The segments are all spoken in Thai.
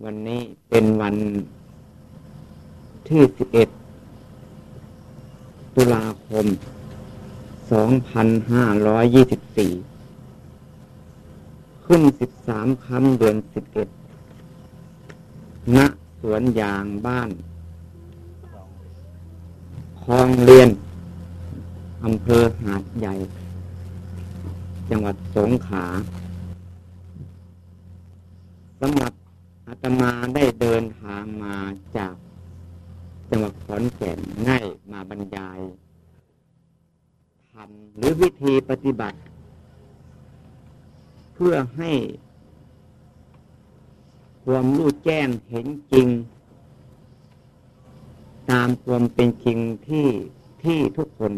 วันนี้เป็นวันที่สิบเอ็ดตุลาคมสองพันห้าร้อยยี่สิบสี่ขึ้นสิบสามคำเดือนสิบเอ็ดณสวนยางบ้านคลองเรียน อำเภอหาดใหญ่ จังหวัดสงขลาสำหรับ อาตมาได้เดินทางมาจากจังหวัดขอนแก่นง่ายมาบรรยายทำหรือวิธีปฏิบัติ เพื่อให้ความรู้แจ้งเห็นจริง ตามความเป็นจริงที่ที่ทุกคน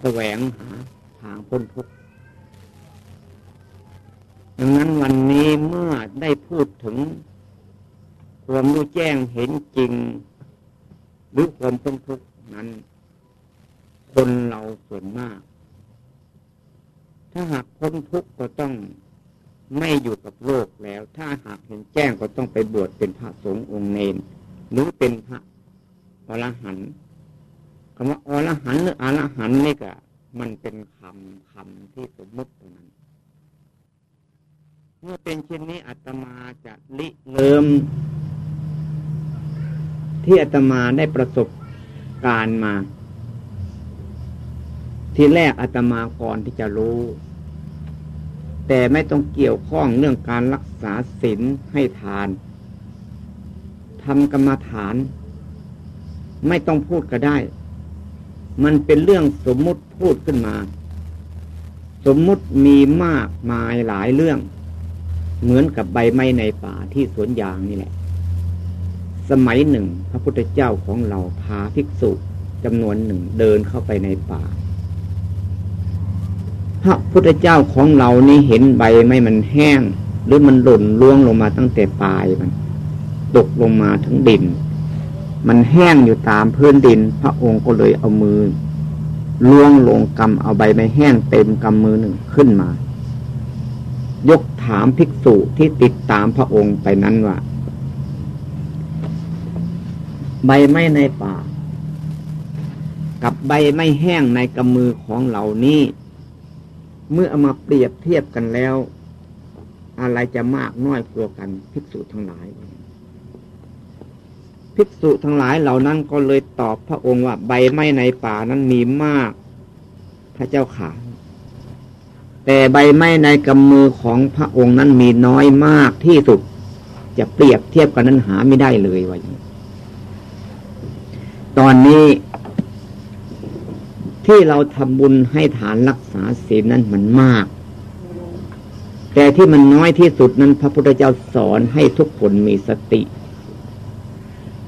แสวงหาทางพ้นทุกข์ ดังนั้นวันนี้เมื่อได้พูดถึง ความรู้แจ้งเห็นจริง หรือความพ้นทุกข์นั้น คนเราส่วนมาก ถ้าหากพ้นทุกข์ก็ต้องไม่อยู่กับโลกแล้ว ถ้าหากเห็นแจ้งก็ต้องไปบวชเป็นพระสงฆ์องค์เนนหรือเป็นพระอรหันต์คำว่าอรหันต์หรืออรหันต์นี่ก็มันเป็นคำคำที่สมมติตรงนั้น เมื่อเป็นเช่นนี้อาตมาจะลิเริ่ม ที่อาตมาได้ประสบการณ์มา ที่แรกอาตมาก่อนที่จะรู้ แต่ไม่ต้องเกี่ยวข้องเรื่องการรักษาศีลให้ทานทำกรรมฐาน ไม่ต้องพูดก็ได้ มันเป็นเรื่องสมมุติพูดขึ้นมา สมมุติมีมากมายหลายเรื่อง เหมือนกับใบไม้ในป่าที่สวนยางนี่แหละ สมัยหนึ่ง พระพุทธเจ้าของเราพาภิกษุจำนวนหนึ่งเดินเข้าไปในป่า พระพุทธเจ้าของเรานี่เห็นใบไม้มันแห้ง หรือมันหล่นล่วงลงมาตั้งแต่ปลายมันตกลงมาถึงดิน มันแห้งอยู่ตามพื้นดิน พระองค์ก็เลยเอามือล้วงลงกำเอาใบไม้แห้งเต็มกำมือหนึ่งขึ้นมา ยก ถามภิกษุที่ติดตามพระองค์ไปนั้นว่า ใบไม้ในป่า กับใบไม้แห้งในกำมือของเหล่านี้ เมื่อเอามาเปรียบเทียบกันแล้ว อะไรจะมากน้อยกว่ากันภิกษุทั้งหลายภิกษุทั้งหลายเหล่านั้นก็เลยตอบพระองค์ว่า ใบไม้ในป่านั้นมีมาก พระเจ้าขา แต่ใบไม้ในกำมือของพระองค์นั้นมีน้อยมากที่สุด จะเปรียบเทียบกันนั้นหาไม่ได้เลยว่าอย่างตอนนี้ที่เราทำบุญให้ฐานรักษาศีลนั้นมันมาก แต่ที่มันน้อยที่สุดนั้น พระพุทธเจ้าสอนให้ทุกคนมีสติ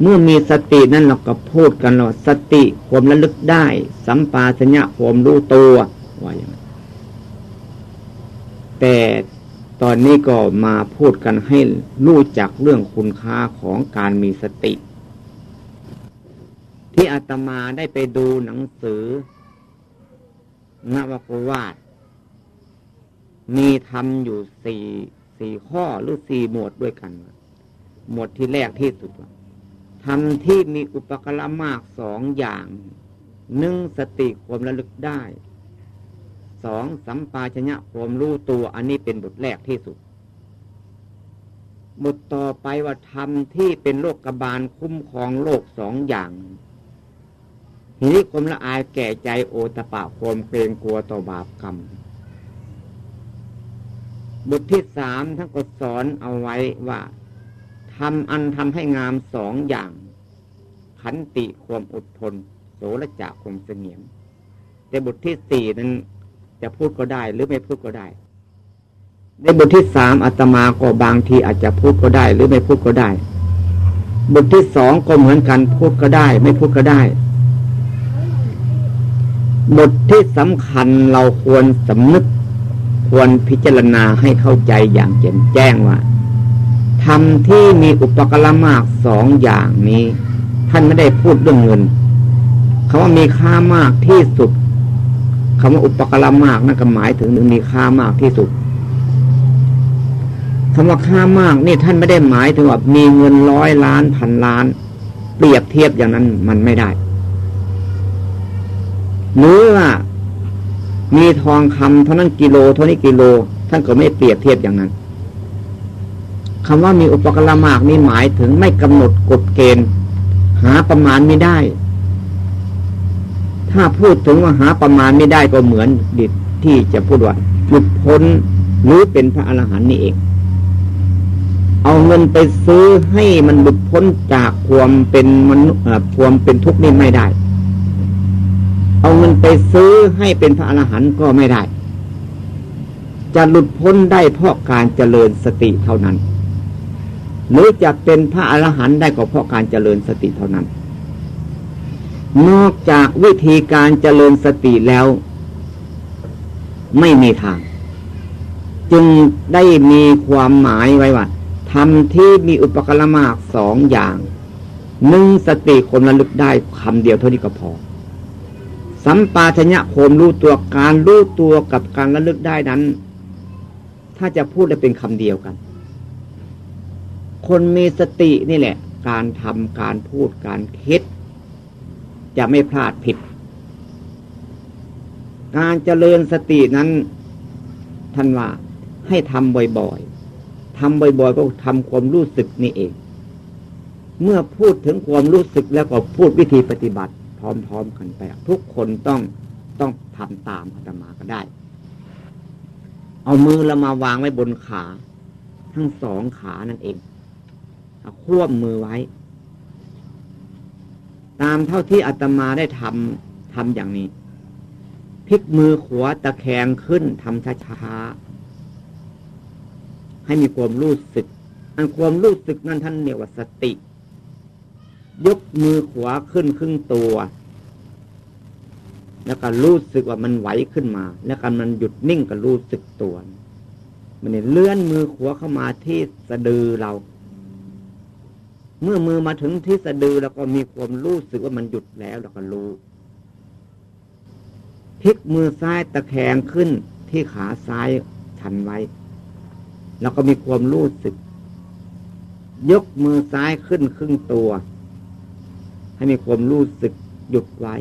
เมื่อมีสตินั่นเราก็พูดกันว่าสติความระลึกได้ สัมปาสัญญาความรู้ตัวว่าอย่างนั้น แต่ตอนนี้ก็มาพูดกันให้รู้จักเรื่องคุณค่าของการมีสติ ที่อาตมาได้ไปดูหนังสือนวกวาดมีทำอยู่สี่สี่ข้อหรือสี่หมวดด้วยกัน หมวดที่แรกที่สุดทำที่มีอุปกรณ์มากสองอย่าง หนึ่งสติความระลึกได้ สองสัมปาชญะความรู้ตัวอันนี้เป็นบทแรกที่สุดบทต่อไปว่าทำที่เป็นโลกกบาลคุ้มครองโลกสองอย่างทีนี้ความละอายแก่ใจโอตปะความเกรงกลัวต่อบาปกรรมบทที่สามท่านก็สอนเอาไว้ว่าทำอันทำให้งามสองอย่าง ขันติความอดทน โสระจะความเสงี่ยมแต่บทที่สี่นั้น จะพูดก็ได้ หรือไม่พูดก็ได้ ในบทที่สามอาตมาก็บางทีอาจจะพูดก็ได้ หรือไม่พูดก็ได้ บทที่สองก็เหมือนกันพูดก็ได้ ไม่พูดก็ได้ บทที่สำคัญเราควรสำนึก ควรพิจารณาให้เข้าใจอย่างแจ่มแจ้งว่าธรรมที่มีอุปกรณ์มากสองอย่างนี้ ท่านไม่ได้พูดเรื่องเงินคาว่ามีค่ามากที่สุด คำว่าอุปกรณ์มากนั่นก็หมายถึงมีค่ามากที่สุดคำว่าค่ามากนี่ท่านไม่ได้หมายถึงว่ามีเงินร้อยล้านพันล้าน เปรียบเทียบอย่างนั้นมันไม่ได้หรือว่ามีทองคำเท่านั้นกิโลเท่านี้กิโล ท่านก็ไม่เปรียบเทียบอย่างนั้นคำว่ามีอุปกรณ์มากนี่หมายถึงไม่กำหนดกฎเกณฑ์ หาประมาณไม่ได้ ถ้าพูดถึงว่าหาประมาณไม่ได้ก็เหมือนดิที่จะพูดว่าหลุดพ้นหรือเป็นพระอรหันต์นี่เอง เอาเงินไปซื้อให้มันหลุดพ้นจากความเป็นมันความเป็นทุกข์นี่ไม่ได้ เอาเงินไปซื้อให้เป็นพระอรหันต์ก็ไม่ได้ จะหลุดพ้นได้เพราะการเจริญสติเท่านั้น หรือจะเป็นพระอรหันต์ได้ก็เพราะการเจริญสติเท่านั้น นอกจากวิธีการเจริญสติแล้ว ไม่มีทาง จึงได้มีความหมายไว้ว่าทำที่มีอุปกรณ์มากสองอย่างหนึ่งสติคนระลึกได้คำเดียวเท่านี้ก็พอ สัมปาชญะโคมรู้ตัวการรู้ตัวกับการระลึกได้นั้น ถ้าจะพูดได้เป็นคำเดียวกัน คนมีสตินี่แหละ การทำการพูดการคิด จะไม่พลาดผิด การเจริญสตินั้นท่านว่าให้ทำบ่อยๆทำบ่อยๆ ก็ทำความรู้สึกนี่เอง เมื่อพูดถึงความรู้สึกแล้วก็พูดวิธีปฏิบัติ พร้อมๆกันไป ทุกคนต้องต้องทำตามอาตมาก็ได้ เอามือเรามาวางไว้บนขา ทั้งสองขานั่นเองควบมือไว้ ตามเท่าที่อาตมาได้ทำทำอย่างนี้ พลิกมือขวาตะแคงขึ้นทำช้าๆให้มีความรู้สึก อันความรู้สึกนั้นท่านเรียกว่าสติ ยกมือขวาขึ้นครึ่งตัว แล้วก็รู้สึกว่ามันไหวขึ้นมา แล้วก็มันหยุดนิ่งก็รู้สึกตัว มันเนี่ยเลื่อนมือขวาเข้ามาที่สะดือเรา เมื่อมือมาถึงที่สะดือแล้วก็มีความรู้สึกว่ามันหยุดแล้วแล้วก็รู้พลิกมือซ้ายตะแคงขึ้นที่ขาซ้ายชันไว้ แล้วก็มีความรู้สึก ยกมือซ้ายขึ้นครึ่งตัว ให้มีความรู้สึกหยุดไว้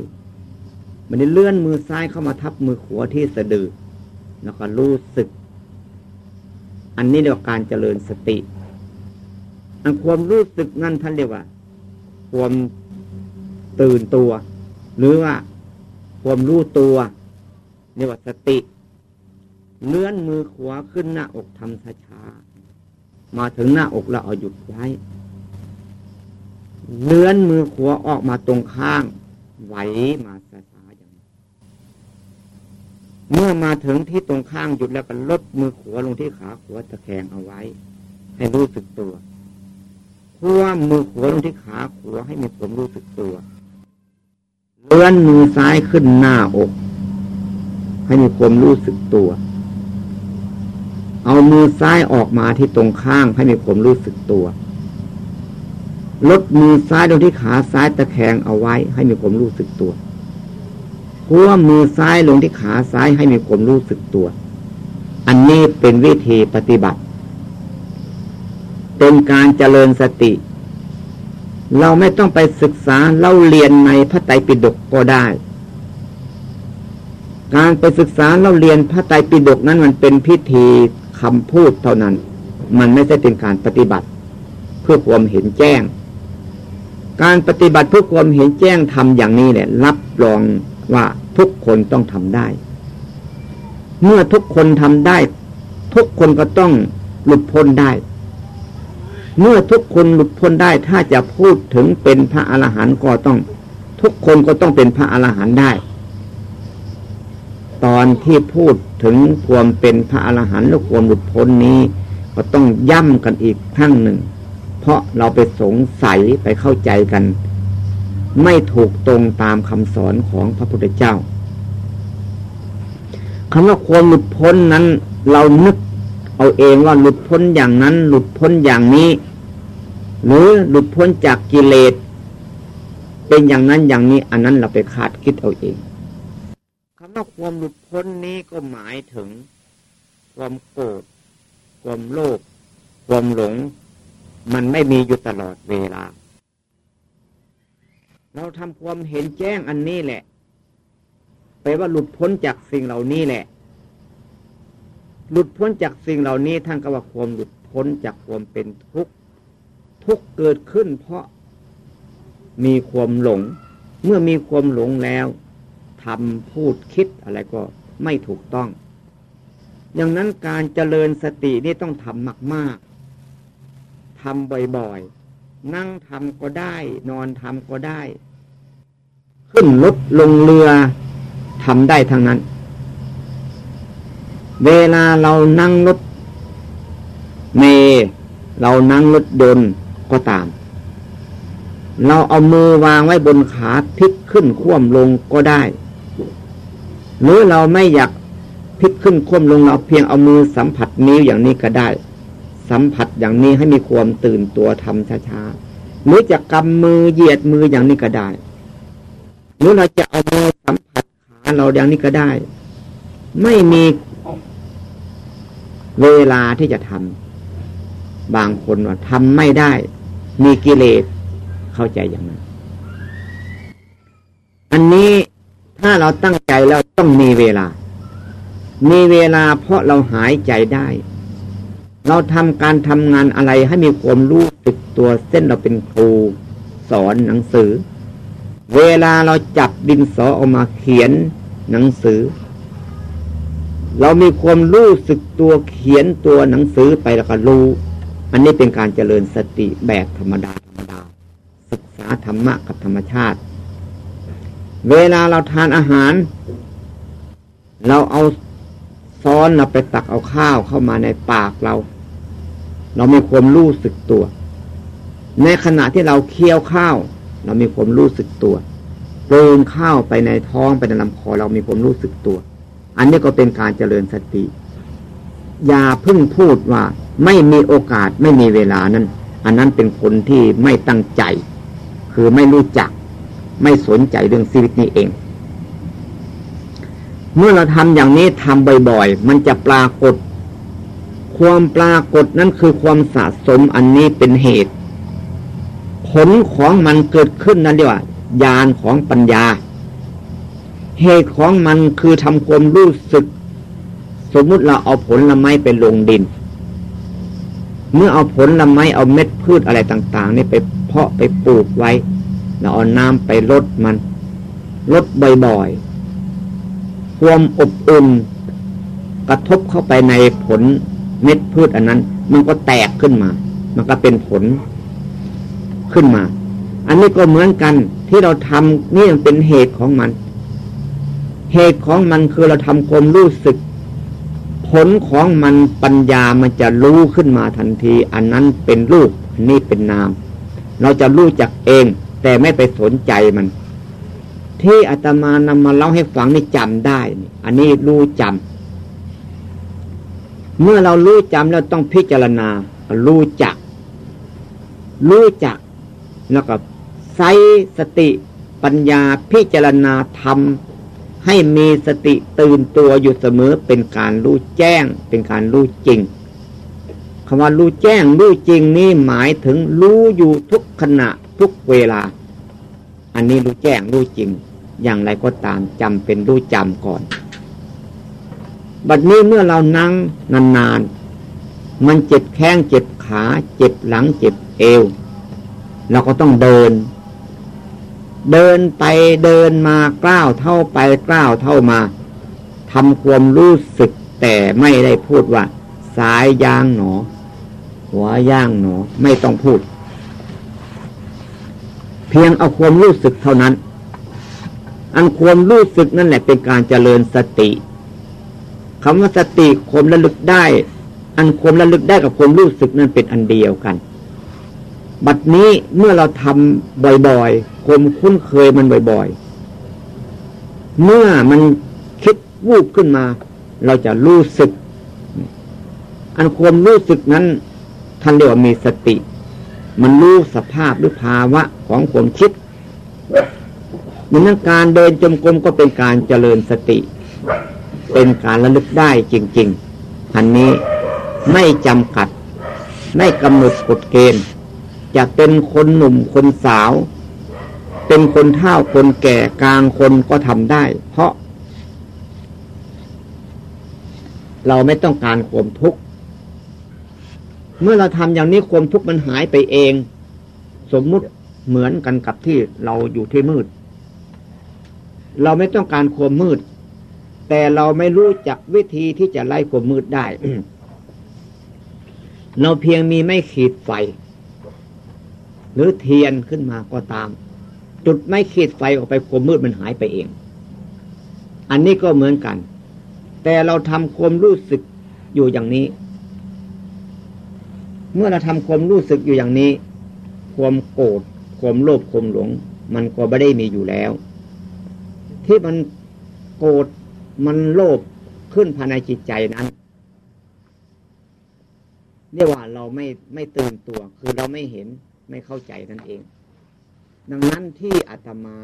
มันได้เลื่อนมือซ้ายเข้ามาทับมือขวาที่สะดือ แล้วก็รู้สึก อันนี้เรียกว่าการเจริญสติ ความรู้สึกนั่นท่านเรียกว่า ความตื่นตัว หรือว่าความรู้ตัวเรียกว่าสติ เลื่อนมือขวาขึ้นหน้าอกทำช้าๆมาถึงหน้าอกเราเอาหยุดไว้ เลื่อนมือขวาออกมาตรงข้าง ไหวมาช้าๆอย่างนี้เมื่อมาถึงที่ตรงข้างหยุดแล้วก็ลดมือขวาลงที่ขาขวาตะแคงเอาไว้ ให้รู้สึกตัว คั่วมือขวาลงที่ขาขวาให้มีความรู้สึกตัวเลื่อนมือซ้ายขึ้นหน้าอก ให้มีความรู้สึกตัว เอามือซ้ายออกมาที่ตรงข้างให้มีความรู้สึกตัวลดมือซ้ายลงที่ขาซ้ายตะแคงเอาไว้ ให้มีความรู้สึกตัวพัวมือซ้ายลงที่ขาซ้ายให้มีความรู้สึกตัว อันนี้เป็นวิธีปฏิบัติ เป็นการเจริญสติ เราไม่ต้องไปศึกษาเล่าเรียนในพระไตรปิฎกก็ได้ การไปศึกษาเล่าเรียนพระไตรปิฎกนั้นมันเป็นพิธีคำพูดเท่านั้น มันไม่ใช่เป็นการปฏิบัติ เพื่อความเห็นแจ้ง การปฏิบัติเพื่อความเห็นแจ้งทำอย่างนี้แหละ รับรองว่าทุกคนต้องทำได้ เมื่อทุกคนทำได้ ทุกคนก็ต้องหลุดพ้นได้ เมื่อทุกคนหลุดพ้นได้ถ้าจะพูดถึงเป็นพระอรหันต์ก็ต้อง ทุกคนก็ต้องเป็นพระอรหันต์ได้ ตอนที่พูดถึงความเป็นพระอรหันต์หรือความหลุดพ้นนี้ ก็ต้องย่ำกันอีกครั้งหนึ่ง เพราะเราไปสงสัยไปเข้าใจกัน ไม่ถูกตรงตามคำสอนของพระพุทธเจ้าคำว่าความหลุดพ้นนั้น เรานึก เอาเองว่าหลุดพ้นอย่างนั้น หลุดพ้นอย่างนี้ หรือหลุดพ้นจากกิเลสเป็นอย่างนั้นอย่างนี้ อันนั้นเราไปคาดคิดเอาเองคำว่าความหลุดพ้นนี้ก็หมายถึง ความโกรธความโลภความหลง มันไม่มีอยู่ตลอดเวลา เราทำความเห็นแจ้งอันนี้แหละแปลว่าหลุดพ้นจากสิ่งเหล่านี้แหละ หลุดพ้นจากสิ่งเหล่านี้ท่านก็ว่าความหลุดพ้นจากความเป็นทุกข์ทุกเกิดขึ้น เพราะมีความหลง เมื่อมีความหลงแล้วทำพูดคิดอะไรก็ไม่ถูกต้อง อย่างนั้นการเจริญสตินี่ต้องทำมากๆทำบ่อยๆ นั่งทำก็ได้ นอนทำก็ได้ ขึ้นรถลงเรือทำได้ทั้งนั้น เวลาเรานั่งรถเมเรานั่งรถยนต์ก็ตาม เราเอามือวางไว้บนขาพลิกขึ้นคว่ำลงก็ได้ หรือเราไม่อยากพลิกขึ้นคว่ำลงเราเพียงเอามือสัมผัสนิ้วอย่างนี้ก็ได้ สัมผัสอย่างนี้ให้มีความตื่นตัวทำช้าๆหรือจะกำมือเหยียดมืออย่างนี้ก็ได้ หรือเราจะเอามือสัมผัสขาเราอย่างนี้ก็ได้ ไม่มี เวลาที่จะทำบางคนว่าทำไม่ได้ มีกิเลสเข้าใจอย่างนั้น อันนี้ถ้าเราตั้งใจแล้วต้องมีเวลา มีเวลาเพราะเราหายใจได้ เราทำการทำงานอะไรให้มีความรู้สึกตัวเส้นเราเป็นครูสอนหนังสือ เวลาเราจับดินสอออกมาเขียนหนังสือ เรามีความรู้สึกตัวเขียนตัวหนังสือไปแล้วก็รู้ อันนี้เป็นการเจริญสติแบบธรรมดาธรรมดา ศึกษาธรรมะกับธรรมชาติ เวลาเราทานอาหาร เราเอาซ้อนเราไปตักเอาข้าวเข้ามาในปากเรา เรามีความรู้สึกตัว ในขณะที่เราเคี้ยวข้าว เรามีความรู้สึกตัวเดินข้าวไปในท้องไปในลำคอเรามีความรู้สึกตัว อันนี้ก็เป็นการเจริญสติ อย่าพึ่งพูดว่าไม่มีโอกาสไม่มีเวลานั้น อันนั้นเป็นคนที่ไม่ตั้งใจ คือไม่รู้จัก ไม่สนใจเรื่องชีวิตนี้เอง เมื่อเราทำอย่างนี้ทำบ่อยๆ มันจะปรากฏ ความปรากฏนั้นคือความสะสมอันนี้เป็นเหตุ ผลของมันเกิดขึ้นนั่นเรียกว่าญาณของปัญญา เหตุของมันคือทำความรู้สึก สมมุติเราเอาผลละไม้ไปลงดิน เมื่อเอาผลละไม้เอาเม็ดพืชอะไรต่าง ๆ นี่ไปเพาะไปปลูกไว้เราเอาน้ำไปลดมันลดบ่อยๆความอบอุ่นกระทบเข้าไปในผลเม็ดพืชอันนั้น มันก็แตกขึ้นมา มันก็เป็นผลขึ้นมา อันนี้ก็เหมือนกันที่เราทำนี่เป็นเหตุของมัน เหตุของมันคือเราทำความรู้สึก ผลของมันปัญญามันจะรู้ขึ้นมาทันที อันนั้นเป็นรูปอันนี้เป็นนาม เราจะรู้จักเอง แต่ไม่ไปสนใจมัน ที่อาตมานำมาเล่าให้ฟังนี่จำได้ อันนี้รู้จำเมื่อเรารู้จำแล้วต้องพิจารณา รู้จัก รู้จักแล้วก็ใช้สติปัญญาพิจารณาทำ ให้มีสติตื่นตัวอยู่เสมอเป็นการรู้แจ้ง เป็นการรู้จริงคำว่ารู้แจ้งรู้จริงนี่หมายถึงรู้อยู่ทุกขณะทุกเวลา อันนี้รู้แจ้งรู้จริง อย่างไรก็ตามจำเป็นรู้จำก่อน บัดนี้เมื่อเรานั่งนานๆ มันเจ็บแข้งเจ็บขา เจ็บหลังเจ็บเอว เราก็ต้องเดิน เดินไปเดินมากล้าวเท่าไปกล้าวเท่ามาทำความรู้สึกแต่ไม่ได้พูดว่า สายย่างหนอ หัวย่างหนอ ไม่ต้องพูด เพียงเอาความรู้สึกเท่านั้น อันความรู้สึกนั่นแหละเป็นการเจริญสติคำว่าสติความระลึกได้ อันความระลึกได้กับความรู้สึกนั่นเป็นอันเดียวกัน บัดนี้เมื่อเราทำบ่อยๆ คมคุ้นเคยมันบ่อยๆ เมื่อมันคิดวูบขึ้นมา เราจะรู้สึก อันความรู้สึกนั้นท่านเรียกว่ามีสติ มันรู้สภาพหรือภาวะของความคิดดังนั้นการเดินจมกรมก็เป็นการเจริญสติ เป็นการระลึกได้จริง ๆ อันนี้ไม่จำกัด ไม่กำหนดกฎเกณฑ์จะเป็นคนหนุ่มคนสาว เป็นคนเฒ่าคนแก่กลางคนก็ทำได้ เพราะ เราไม่ต้องการความทุกข์เมื่อเราทำอย่างนี้ความทุกข์มันหายไปเอง สมมุติเหมือนกันกับที่เราอยู่ที่มืด เราไม่ต้องการความมืด แต่เราไม่รู้จักวิธีที่จะไล่ความมืดได้ เราเพียงมีไม่ขีดไฟ หรือเทียนขึ้นมาก็ตาม จุดไม่ขีดไฟออกไปความมืดมันหายไปเอง อันนี้ก็เหมือนกัน แต่เราทำความรู้สึกอยู่อย่างนี้ เมื่อเราทำความรู้สึกอยู่อย่างนี้ ความโกรธความโลภความหลง มันก็ไม่ได้มีอยู่แล้ว ที่มันโกรธมันโลภขึ้นภายในจิตใจนั้นเรียกว่าเราไม่ไม่ตื่นตัว คือเราไม่เห็นไม่เข้าใจนั่นเอง ดังนั้นที่อาตมา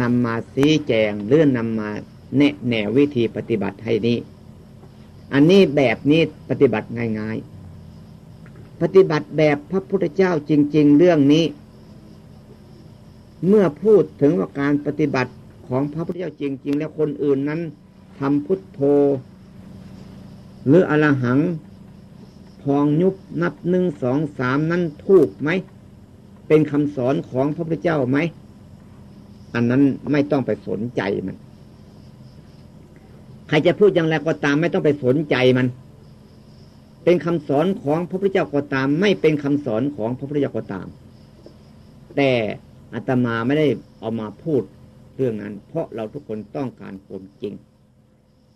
นำมาซีแจงเลื่อนนำมาแนะแนววิธีปฏิบัติให้นี้ อันนี้แบบนี้ปฏิบัติง่ายๆ ปฏิบัติแบบพระพุทธเจ้าจริง ๆ เรื่องนี้ เมื่อพูดถึงว่าการปฏิบัติของพระพุทธเจ้าจริง ๆ แล้วคนอื่นนั้นทำพุทโธ หรืออรหัง พองยุบนับหนึ่งสองสามนั้นถูกไหม เป็นคำสอนของพระพุทธเจ้าไหม อันนั้นไม่ต้องไปสนใจมัน ใครจะพูดอย่างไรก็ตามไม่ต้องไปสนใจมัน เป็นคำสอนของพระพุทธเจ้าก็ตาม ไม่เป็นคำสอนของพระพุทธเจ้าก็ตาม แต่อาตมาไม่ได้เอามาพูดเรื่องนั้น เพราะเราทุกคนต้องการความจริง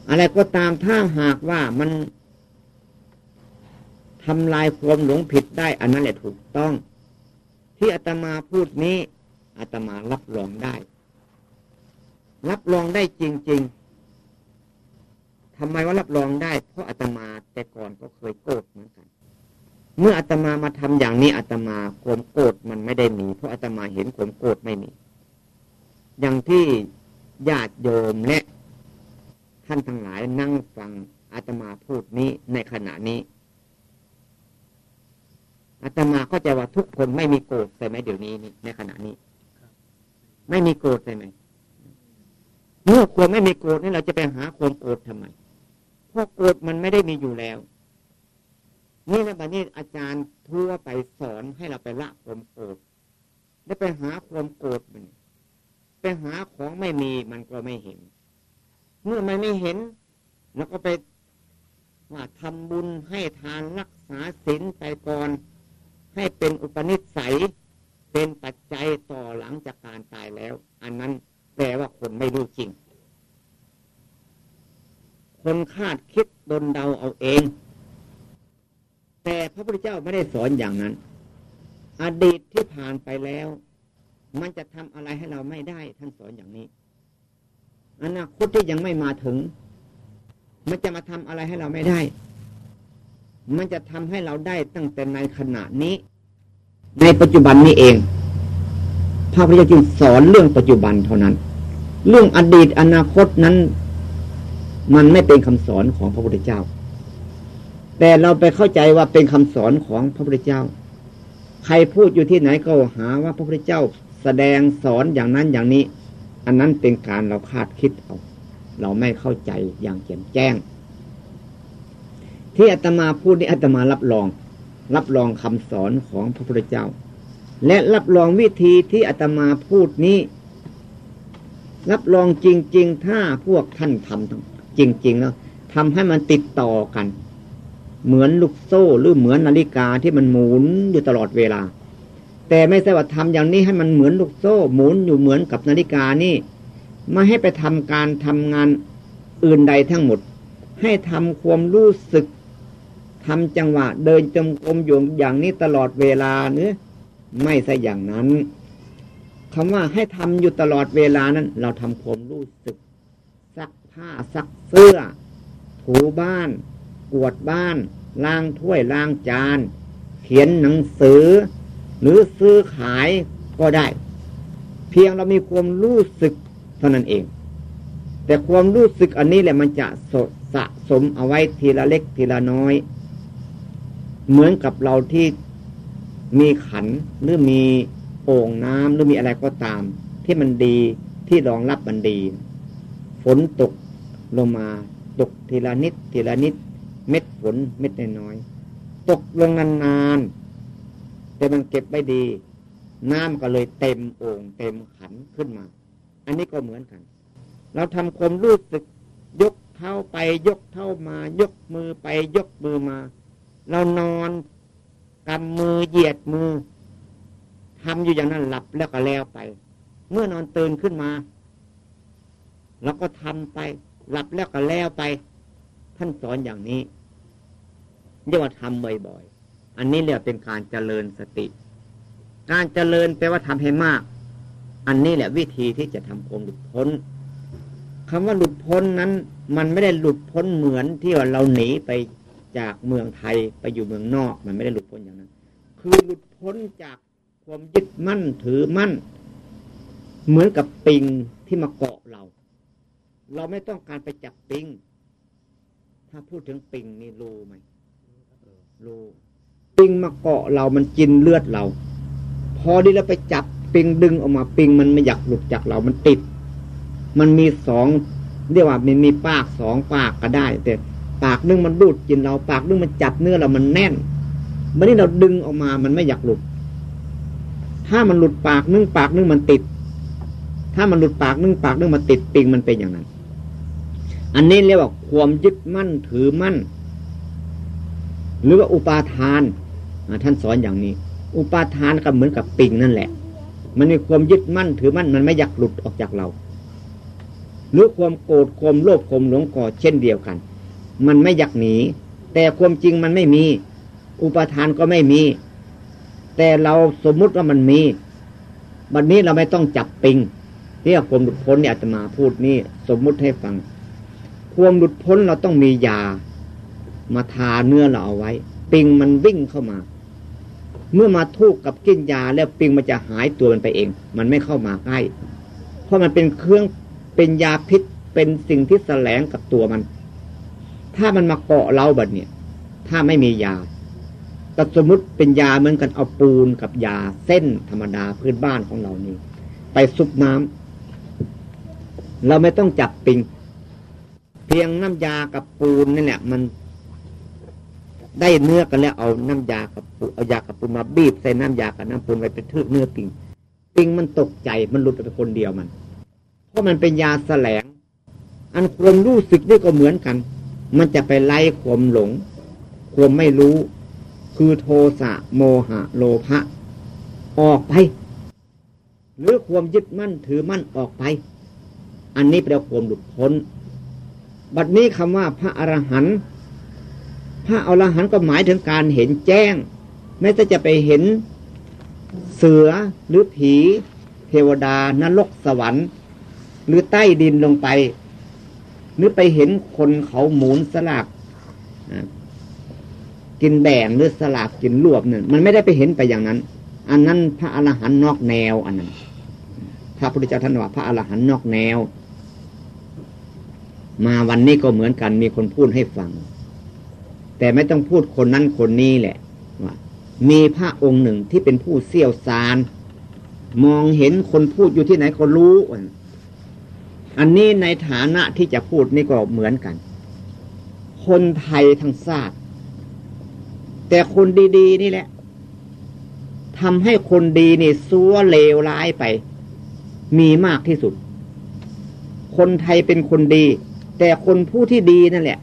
อะไรก็ตามถ้าหากว่ามันทำลายความหลงผิดได้อันนั้นแหละถูกต้อง ที่อาตมาพูดนี้อาตมารับรองได้ รับรองได้จริง ๆทำไมว่ารับรองได้ เพราะอาตมาแต่ก่อนก็เคยโกรธเหมือนกัน เมื่ออาตมามาทำอย่างนี้อาตมาความโกรธมันไม่ได้มีเพราะอาตมาเห็นความโกรธไม่มี อย่างที่ญาติโยมและท่านทั้งหลายนั่งฟังอาตมาพูดนี้ในขณะนี้ อาตมาก็จะว่าทุกคนไม่มีโกรธใช่ไหมเดี๋ยวนี้นี่ในขณะนี้ ไม่มีโกรธใช่ไหมเมื่อควรไม่มีโกรธนี่เราจะไปหาความโกรธทำไมเพราะโกรธมันไม่ได้มีอยู่แล้ว นี่นะบัดนี้อาจารย์ทั่วไปสอนให้เราไปละความโกรธแล้วไปหาความโกรธมันไปหาของไม่มีมันก็ไม่เห็น เมื่อมันไม่เห็นแล้วก็ไปว่าทำบุญให้ทานรักษาศีลไปก่อน ให้เป็นอุปนิสัย เป็นปัจจัยต่อหลังจากการตายแล้ว อันนั้นแปลว่าคนไม่รู้จริง คนคาดคิดดนเดาเอาเอง แต่พระพุทธเจ้าไม่ได้สอนอย่างนั้น อดีตที่ผ่านไปแล้ว มันจะทำอะไรให้เราไม่ได้ท่านสอนอย่างนี้อนาคตที่ยังไม่มาถึง มันจะมาทำอะไรให้เราไม่ได้ มันจะทำให้เราได้ตั้งแต่ในขณะนี้ ในปัจจุบันนี้เอง พระพุทธเจ้าจึงสอนเรื่องปัจจุบันเท่านั้น เรื่องอดีตอนาคตนั้น มันไม่เป็นคำสอนของพระพุทธเจ้า แต่เราไปเข้าใจว่าเป็นคำสอนของพระพุทธเจ้า ใครพูดอยู่ที่ไหนก็หาว่าพระพุทธเจ้าแสดงสอนอย่างนั้นอย่างนี้ อันนั้นเป็นการเราคาดคิดเอา เราไม่เข้าใจอย่างแจ่มแจ้ง ที่อาตมาพูดนี่อาตมารับรอง รับรองคำสอนของพระพุทธเจ้า และรับรองวิธีที่อาตมาพูดนี้ รับรองจริง ๆ ถ้าพวกท่านทำจริง ๆ แล้วทำให้มันติดต่อกัน เหมือนลูกโซ่หรือเหมือนนาฬิกาที่มันหมุนอยู่ตลอดเวลา แต่ไม่ใช่ว่าทำอย่างนี้ให้มันเหมือนลูกโซ่ หมุนอยู่เหมือนกับนาฬิกานี่ไม่ให้ไปทำการทำงานอื่นใดทั้งหมด ให้ทำความรู้สึก ทำจังหวะ เดินจมกรมอยู่อย่างนี้ตลอดเวลาเนื้อไม่ใช่อย่างนั้นคำว่าให้ทำอยู่ตลอดเวลานั้น เราทำความรู้สึก ซักผ้าซักเสื้อ ถูบ้านกวดบ้านล้างถ้วยล้างจาน เขียนหนังสือ หรือซื้อขายก็ได้ เพียงเรามีความรู้สึกเท่านั้นเอง แต่ความรู้สึกอันนี้แหละมันจะสสะสมเอาไว้ทีละเล็กทีละน้อย เหมือนกับเราที่มีขันหรือมีโอ่งน้ำหรือมีอะไรก็ตาม ที่มันดีที่รองรับมันดี ฝนตกลงมาตกทีละนิดทีละนิด เม็ดฝนเม็ดน้อยๆตกลงนานๆแต่มันเก็บไม่ดี น้ำก็เลยเต็มโอ่งเต็มขันขึ้นมา อันนี้ก็เหมือนกัน เราทำความรู้สึกยกเท้าไปยกเท้ามายกมือไปยกมือมา เรานอนกำมือเหยียดมือทำอยู่อย่างนั้นหลับแล้วก็แล้วไป เมื่อนอนตื่นขึ้นมาเราก็ทำไป หลับแล้วก็แล้วไป ท่านสอนอย่างนี้เรียกว่าทำบ่อยๆ อันนี้เรียกเป็นการเจริญสติ การเจริญแปลว่าทำให้มาก อันนี้แหละวิธีที่จะทำความหลุดพ้นคำว่าหลุดพ้นนั้น มันไม่ได้หลุดพ้นเหมือนที่ว่าเราหนีไป จากเมืองไทยไปอยู่เมืองนอก มันไม่ได้หลุดพ้นอย่างนั้น คือหลุดพ้นจากความยึดมั่นถือมั่น เหมือนกับปิงที่มาเกาะเรา เราไม่ต้องการไปจับปิง ถ้าพูดถึงปิงนี่รู้ไหมรู้ปิงมาเกาะเรามันกินเลือดเรา พอดีเราไปจับปิงดึงออกมาปิงมันไม่อยากหลุดจากเรามันติด มันมีสองเรียกว่ามันมีปากสองปากก็ได้แต่ ปากนึงมันดูดกินเราปากนึงมันจับเนื้อเรามันแน่นเมื่อนี้เราดึงออกมามันไม่อยากหลุด ถ้ามันหลุดปากนึงปากนึงมันติด ถ้ามันหลุดปากนึงปากนึงมันติดปิงมันเป็นอย่างนั้น อันนี้เรียกว่าความยึดมั่นถือมั่น หรือว่าอุปาทานท่านสอนอย่างนี้ อุปาทานก็เหมือนกับปิงนั่นแหละ มันมีความยึดมั่นถือมั่นมันไม่อยากหลุดออกจากเราหรือความโกรธความโลภความหลงก่อเช่นเดียวกัน มันไม่อยากหนี แต่ความจริงมันไม่มี อุปทานก็ไม่มี แต่เราสมมุติว่ามันมี บัดนนี้เราไม่ต้องจับปิงที่ยความหลุดพ้นเนี่ยจะมาพูดนี่สมมุติให้ฟัง ความหลุดพ้นเราต้องมียา มาทาเนื้อเราเอาไว้ ปิงมันวิ่งเข้ามา เมื่อมาทุกกับกินยาแล้วปิงมันจะหายตัวมันไปเอง มันไม่เข้ามาใกล้ เพราะมันเป็นเครื่องเป็นยาพิษเป็นสิ่งที่แสลงกับตัวมัน ถ้ามันมาเกาะเราแบบเนี้ยถ้าไม่มียาแต่สมมติเป็นยาเหมือนกันเอาปูนกับยาเส้นธรรมดาพื้นบ้านของเรานี่ ไปซุปน้ำเราไม่ต้องจับปิง เพียงน้ำยากับปูนนี่แหละมันได้เนื้อกันแล้วเอาน้ำยากับปูเอายากับปูนมาบีบใส่น้ำยากับน้ำปูนไปเป็นทึกเนื้อปิง ปิงมันตกใจมันหลุดไปคนเดียวมัน เพราะมันเป็นยาแสลง อันความรู้สึกนี่ก็เหมือนกัน มันจะไปไล่ข่มหลงข่มไม่รู้ คือโทสะโมหะ โลภะออกไป หรือความยึดมั่นถือมั่นออกไป อันนี้แปลความหลุดพ้น บัดนี้คำว่าพระอรหันต์พระอรหันต์ก็หมายถึงการเห็นแจ้ง ไม่แต่จะไปเห็นเสือหรือผี เทวดานรกสวรรค์ หรือใต้ดินลงไป หรือไปเห็นคนเขาหมุนสลากกินแบ่งหรือสลากกินรวบเนี่ยมันไม่ได้ไปเห็นไปอย่างนั้น อันนั้นพระอรหันต์นอกแนวอันนั้นพระพุทธเจ้าท่านว่าพระอรหันต์นอกแนว มาวันนี้ก็เหมือนกันมีคนพูดให้ฟัง แต่ไม่ต้องพูดคนนั้นคนนี้แหละว่ามีพระองค์หนึ่งที่เป็นผู้เสี่ยวซานมองเห็นคนพูดอยู่ที่ไหนก็รู้ อันนี้ในฐานะที่จะพูดนี่ก็เหมือนกัน คนไทยทั้งชาติแต่คนดีๆ นี่แหละทำให้คนดีนี่ซัวเลวร้ายไป มีมากที่สุด คนไทยเป็นคนดี แต่คนผู้ที่ดีนั่นแหละ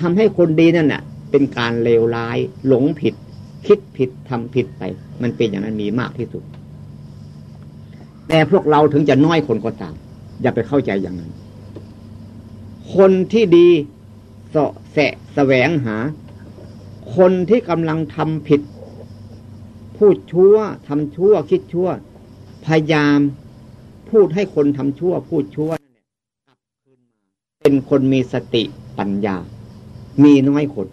ทำให้คนดีนั่นแหละเป็นการเลวร้าย หลงผิด คิดผิดทำผิดไป มันเป็นอย่างนั้นมีมากที่สุด แต่พวกเราถึงจะน้อยคนก็ตาม อย่าไปเข้าใจอย่างนั้น คนที่ดีเสาะแสะแสวงหา คนที่กำลังทำผิด พูดชั่วทำชั่วคิดชั่ว พยายามพูดให้คนทำชั่ว พูดชั่วเป็นคนมีสติปัญญา มีน้อยคน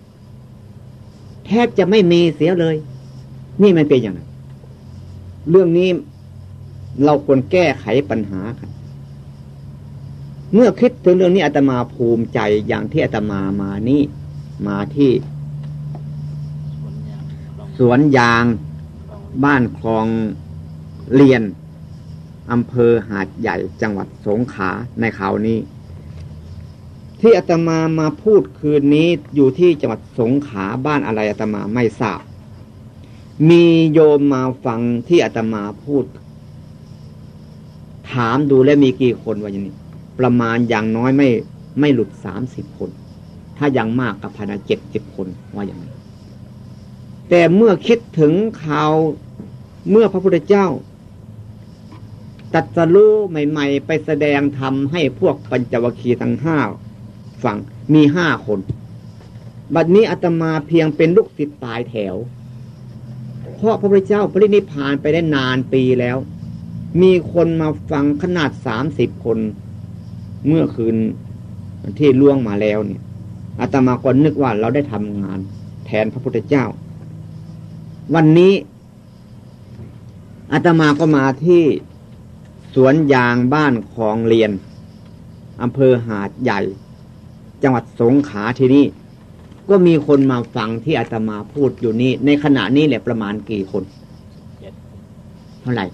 แทบจะไม่มีเสียเลย นี่มันเป็นอย่างนั้นเรื่องนี้เราควรแก้ไขปัญหาครับ เมื่อคิดถึงเรื่องนี้อาตมาภูมิใจอย่างที่อาตมามานี่ มาที่ สวนยาง บ้านคลองเรียนอำเภอหาดใหญ่จังหวัดสงขลาในข่าวนี้ ที่อาตมามาพูดคืนนี้อยู่ที่จังหวัดสงขลาบ้านอะไรอาตมาไม่ทราบ มีโยมมาฟังที่อาตมาพูด ถามดูแลมีกี่คนว่าอย่างนี้ ประมาณอย่างน้อยไม่ไม่หลุดสามสิบคน ถ้ายังมากกับภายในเจ็ดสิบคนว่าอย่างนี้แต่เมื่อคิดถึงข่าวเมื่อพระพุทธเจ้าตัดสรู้ใหม่ ๆ ไปแสดงธรรมให้พวกปัญจวัคคีย์ทั้งห้าฟังมีห้าคน บัดนี้อาตมาเพียงเป็นลูกศิษย์ตายแถว เพราะพระพุทธเจ้าปรินิพานไปได้นานปีแล้ว มีคนมาฟังขนาดสามสิบคน เมื่อคืนที่ล่วงมาแล้วเนี่ยอาตมาก็นึกว่าเราได้ทำงาน แทนพระพุทธเจ้า วันนี้อาตมาก็มาที่สวนยางบ้านคลองเรียนอำเภอหาดใหญ่ จังหวัดสงขลาที่นี่ก็มีคนมาฟังที่อาตมาพูดอยู่นี้ ในขณะนี้แหละประมาณกี่คน เท่าไหร่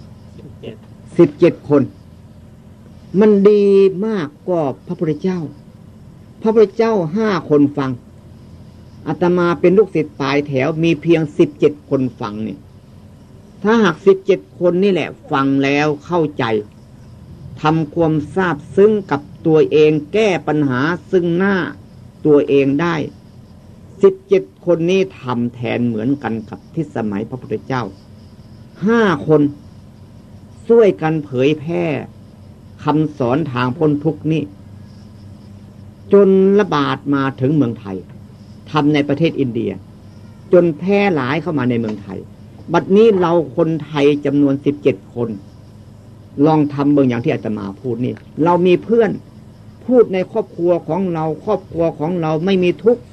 สิบเจ็ดคน มันดีมากก็พระพุทธเจ้า พระพุทธเจ้าห้าคนฟังอาตมาเป็นลูกศิษย์ปลายแถวมีเพียงสิบเจ็ดคนฟังเนี่ย ถ้าหากสิบเจ็ดคนนี่แหละ ฟังแล้วเข้าใจทำความทราบซึ้งกับตัวเองแก้ปัญหาซึ่งหน้าตัวเองได้สิบเจ็ดคนนี้ทำแทนเหมือนกันกับที่สมัยพระพุทธเจ้าห้าคนช่วยกันเผยแพร่ คำสอนทางพ้นทุกนี้ จนระบาดมาถึงเมืองไทยทำในประเทศอินเดีย จนแพร่หลายเข้ามาในเมืองไทย บัดนี้เราคนไทยจำนวนสิบเจ็ดคน ลองทำเบิ่งอย่างที่อาตมาพูดนี่ เรามีเพื่อนพูดในครอบครัวของเราครอบครัวของเราไม่มีทุกข์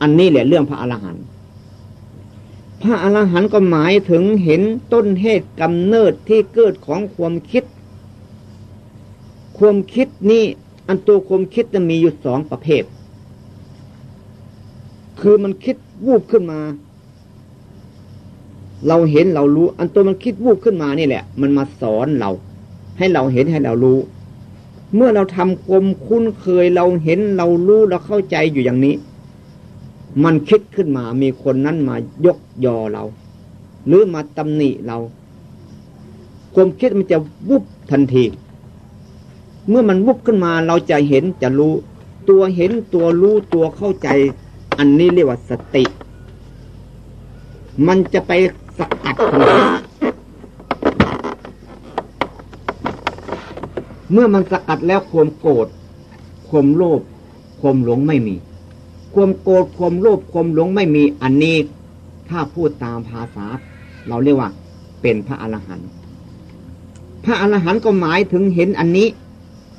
อันนี้แหละเรื่องพระอรหันต์พระอรหันต์ก็หมายถึงเห็นต้นเหตุกำเนิดที่เกิดของความคิด ความคิดนี่อันตัวความคิดจะมีอยู่สองประเภท คือมันคิดวูบขึ้นมา เราเห็นเรารู้ อันตัวมันคิดวูบขึ้นมานี่แหละ มันมาสอนเรา ให้เราเห็นให้เรารู้ เมื่อเราทำความคุ้นเคยเราเห็นเรารู้เราเข้าใจอยู่อย่างนี้ มันคิดขึ้นมา มีคนนั้นมายกยอเรา หรือมาตำหนิเรา ความคิดมันจะวุบทันที เมื่อมันวุบขึ้นมาเราจะเห็นจะรู้ ตัวเห็นตัวรู้ตัวเข้าใจ อันนี้เรียกว่าสติ มันจะไปสกัดเมื่อมันสกัดแล้วความโกรธความโลภความหลงไม่มี ความโกรธความโลภความหลงไม่มี อันนี้ถ้าพูดตามภาษา เราเรียกว่า เป็นพระอรหันต์พระอรหันต์ก็หมายถึงเห็นอันนี้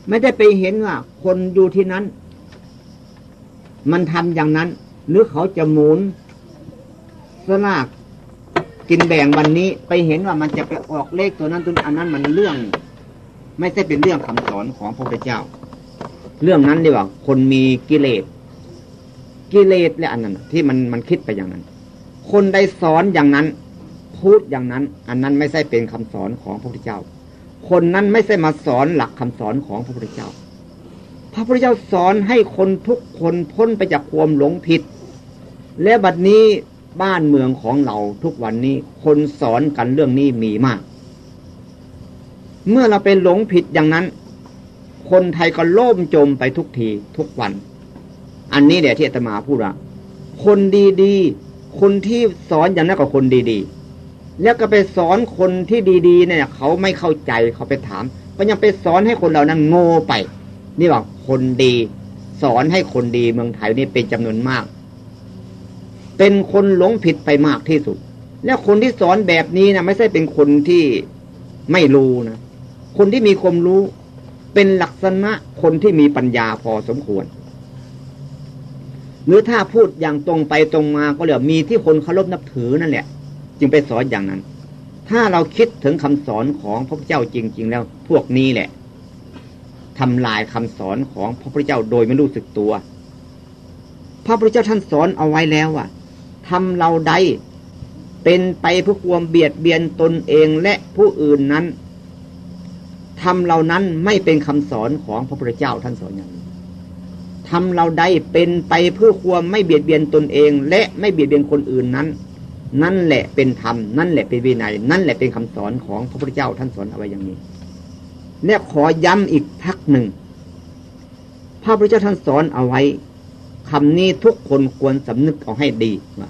ไม่ได้ไปเห็นว่า คนอยู่ที่นั้น มันทำอย่างนั้น หรือเขาจะหมุนสลากกินแบ่งวันนี้ ไปเห็นว่ามันจะไปออกเลขตัวนั้นตัวอันนั้นมันเรื่อง ไม่ใช่เป็นเรื่องคำสอนของพระพุทธเจ้า เรื่องนั้นดีว่า คนมีกิเลสกิเลสและอันนั้นที่มันมันคิดไปอย่างนั้น คนได้สอนอย่างนั้น พูดอย่างนั้น อันนั้นไม่ใช่เป็นคำสอนของพระพุทธเจ้า คนนั้นไม่ใช่มาสอนหลักคำสอนของพระพุทธเจ้า พระพุทธเจ้าสอนให้คนทุกคนพ้นไปจากความหลงผิด และบัดนี้บ้านเมืองของเราทุกวันนี้ คนสอนกันเรื่องนี้มีมาก เมื่อเราเป็นหลงผิดอย่างนั้น คนไทยก็ล่มจมไปทุกทีทุกวัน อันนี้เดี๋ยวที่อาตมาพูดว่าคนดีๆ คนที่สอนอย่างนั้นก็คนดีๆ แล้วก็ไปสอนคนที่ดีๆ เนี่ย เขาไม่เข้าใจเขาไปถาม ก็ยังไปสอนให้คนเรานั้นโง่ไป นี่ว่าคนดี สอนให้คนดีเมืองไทยนี่เป็นจำนวนมาก เป็นคนหลงผิดไปมากที่สุด แล้วคนที่สอนแบบนี้นะไม่ใช่เป็นคนที่ไม่รู้นะคนที่มีความรู้ เป็นลักษณะคนที่มีปัญญาพอสมควร หรือถ้าพูดอย่างตรงไปตรงมาก็เรียกมีที่คนเคารพนับถือนั่นแหละ จึงไปสอนอย่างนั้น ถ้าเราคิดถึงคำสอนของพระพุทธเจ้าจริง ๆ แล้ว พวกนี้แหละทำลายคำสอนของพระพุทธเจ้าโดยไม่รู้สึกตัว พระพุทธเจ้าท่านสอนเอาไว้แล้วอะทำเราใดเป็นไปเพื่อความเบียดเบียนตนเองและผู้อื่นนั้นทำเหล่านั้นไม่เป็นคำสอนของพระพุทธเจ้าท่านสอนอย่างนี้ทำเราใดเป็นไปเพื่อความไม่เบียดเบียนตนเอง และไม่เบียดเบียนคนอื่นนั้น นั่นแหละเป็นธรรมนั่นแหละเป็นวินัย นั่นแหละเป็นคำสอนของพระพุทธเจ้าท่านสอนเอาไว้อย่างนี้ และขอย้ำอีกทักหนึ่งพระพุทธเจ้าท่านสอนเอาไว้คำนี้ทุกคนควรสำนึกเอาให้ดีว่า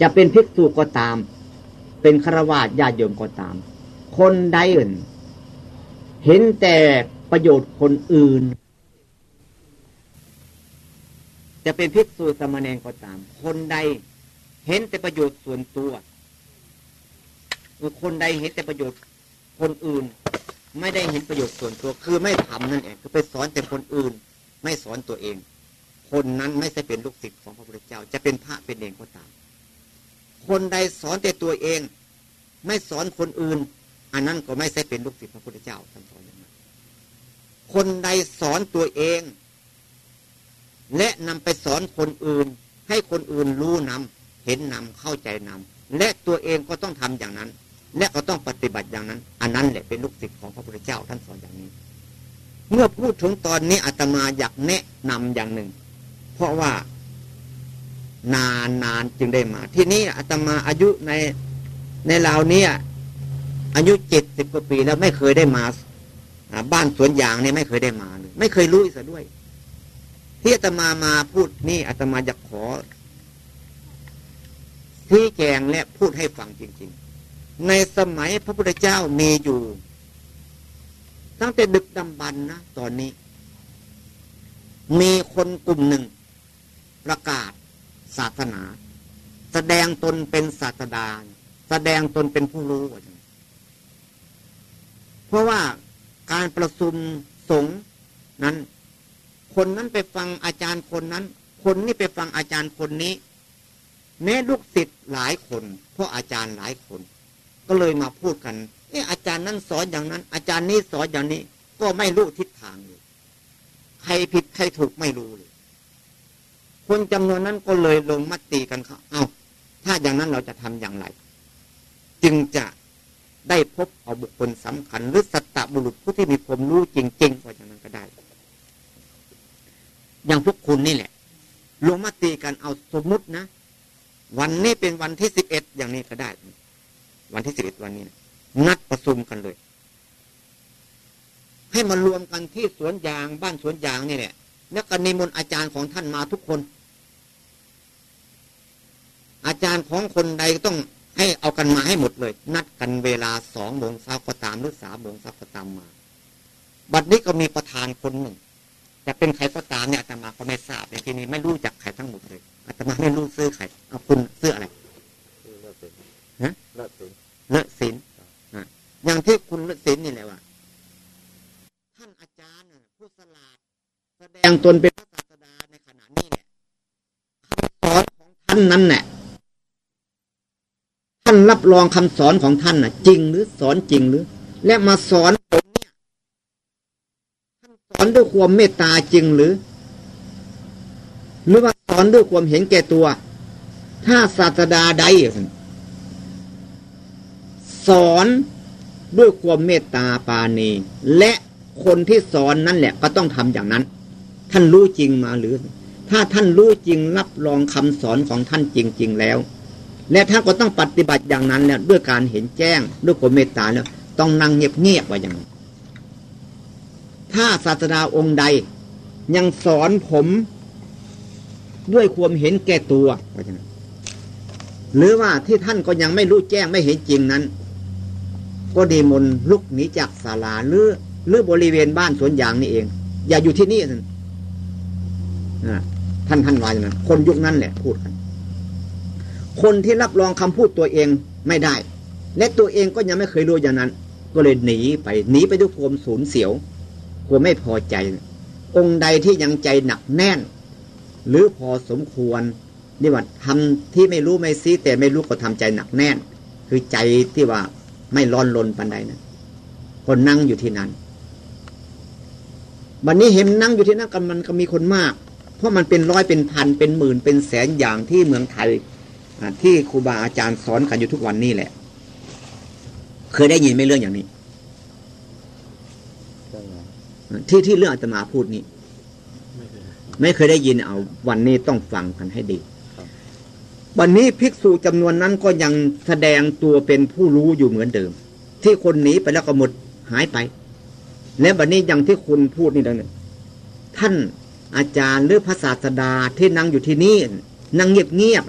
จะเป็นภิกษุก็ตาม เป็นฆราวาสญาติโยมก็ตาม คนใดอื่น เห็นแต่ประโยชน์คนอื่น จะเป็นภิกษุสมณเณรก็ตาม คนใด เห็นแต่ประโยชน์ส่วนตัวคนใดเห็นแต่ประโยชน์คนอื่น ไม่ได้เห็นประโยชน์ส่วนตัว คือไม่ทำนั่นเองคือไปสอนแต่คนอื่น ไม่สอนตัวเอง คนนั้นไม่ใช่เป็นลูกศิษย์ของพระพุทธเจ้า จะเป็นพระเป็นเองก็ตาม คนใดสอนแต่ตัวเอง ไม่สอนคนอื่น อันนั้นก็ไม่ใช่เป็นลูกศิษย์พระพุทธเจ้าท่านสอนอย่างนั้นคนใดสอนตัวเอง และนำไปสอนคนอื่น ให้คนอื่นรู้นำ เห็นนำเข้าใจนำและตัวเองก็ต้องทำอย่างนั้น และก็ต้องปฏิบัติอย่างนั้น อันนั้นแหละเป็นลูกศิษย์ของพระพุทธเจ้าท่านสอนอย่างนี้ เมื่อพูดถึงตอนนี้อาตมาอยากแนะนำอย่างหนึ่ง เพราะว่านานนานจึงได้มา ที่นี้อาตมาอายุในในลาวนี้อายุเจ็ดสิบกว่าปีแล้วไม่เคยได้มาบ้านสวนยางเนี่ยไม่เคยได้มาเลยไม่เคยรู้อีกด้วย ที่อาตมามาพูดนี่อาตมาอยากขอ ที่แจงและพูดให้ฟังจริง ๆ ในสมัยพระพุทธเจ้ามีอยู่ ตั้งแต่ดึกดำบรรนะตอนนี้ มีคนกลุ่มหนึ่ง ประกาศศาสนา แสดงตนเป็นศาสดาแสดงตนเป็นผู้รู้เพราะว่าการประชุมสงฆ์นั้น คนนั้นไปฟังอาจารย์คนนั้น คนนี้ไปฟังอาจารย์คนนี้ แม้ลูกศิษย์หลายคนเพราะอาจารย์หลายคน ก็เลยมาพูดกัน เอออาจารย์นั้นสอนอย่างนั้น อาจารย์นี้สอนอย่างนี้ ก็ไม่รู้ทิศทางเลยใครผิดใครถูกไม่รู้เลยคนจำนวนนั้นก็เลยลงมติกันเขาเอาถ้าอย่างนั้นเราจะทำอย่างไร จึงจะได้พบเอาบุคคลสำคัญ หรือสัตตบุรุษผู้ที่มีความรู้จริงๆว่าอย่างนั้นก็ได้ อย่างพวกคุณนี่แหละลงมติกันเอาสมมุตินะ วันนี้เป็นวันที่สิบเอ็ดอย่างนี้ก็ได้ วันที่สิบเอ็ดวันนี้นะนัดประชุมกันเลย ให้มารวมกันที่สวนยางบ้านสวนยางนี่แหละแล้วก็นิมนต์อาจารย์ของท่านมาทุกคน อาจารย์ของคนใดต้องให้เอากันมาให้หมดเลย นัดกันเวลาสองโมงเช้าก็ตามหรือสามโมงเช้าก็ตามมา บัดนี้ก็มีประธานคนหนึ่ง จะเป็นใครก็ตามเนี่ยอาตมาก็ไม่ทราบในที่นี้ไม่รู้จักใครทั้งหมดเลยอาตมาไม่รู้ซื้อใครเอาคุณซื้ออะไรฮะเลอะสินเลอะสินอย่างที่คุณเลอะสินนี่แหละว่าท่านอาจารย์ผู้สลาดแสดงตนเป็นพระศาสดาในขณะนี้เนี่ยคำสอนของท่านนั้นเนี่ยท่านรับรองคำสอนของท่านน่ะ จริงหรือสอนจริงหรือ และมาสอนผ อนด้วยความเมตตาจริงหรือหรือว่าสอนด้วยความเห็นแก่ตัว ถ้าศาสดาใด สอนด้วยความเมตตาปาณีและคนที่สอนนั่นแหละ ก็ต้องทำอย่างนั้น ท่านรู้จริงมาหรือ ถ้าท่านรู้จริงรับรองคำสอนของท่านจริง ๆ แล้ว และท่านก็ต้องปฏิบัติอย่างนั้นแล้วด้วยการเห็นแจ้งด้วยความเมตตาแล้ว ต้องนั่งเงียบๆว่าอย่างนั้น ถ้าศาสดาองค์ใด ยังสอนผมด้วยความเห็นแก่ตัว หรือว่าที่ท่านก็ยังไม่รู้แจ้งไม่เห็นจริงนั้น ก็ดีมนลุกหนีจากศาลาหรือหรือบริเวณบ้านสวนยางนี่เอง อย่าอยู่ที่นี่ท่านท่านว่าอย่างนั้นคนยุคนั้นแหละพูดกัน คนที่รับรองคำพูดตัวเองไม่ได้ และตัวเองก็ยังไม่เคยรู้อย่างนั้น ก็เลยหนีไปหนีไปด้วยความสูญเสียว ความไม่พอใจ องค์ใดที่ยังใจหนักแน่น หรือพอสมควรนี่ว่าทำที่ไม่รู้ไม่ซีแต่ไม่รู้ก็ทำใจหนักแน่น คือใจที่ว่าไม่ร้อนลนปันใดนะคนนั่งอยู่ที่นั้นวันนี้เห็นนั่งอยู่ที่นั่นกันมันก็มีคนมาก เพราะมันเป็นร้อยเป็นพันเป็นหมื่นเป็นแสนอย่างที่เมืองไทยที่ครูบาอาจารย์สอนกันอยู่ทุกวันนี่แหละ เคยได้ยินไหมเรื่องอย่างนี้ ที่ที่เรื่องอาตมาพูดนี้ไม่เคยได้ยินเอาวันนี้ต้องฟังกันให้ดีวันนี้ภิกษุจำนวนนั้นก็ยังแสดงตัวเป็นผู้รู้อยู่เหมือนเดิม ที่คนหนีไปแล้วก็หมดหายไป และวันนี้ยังที่คุณพูดนี่แล้วเนี่ยท่านอาจารย์หรือพระศาสดาที่นั่งอยู่ที่นี่นั่งเงียบเงียบ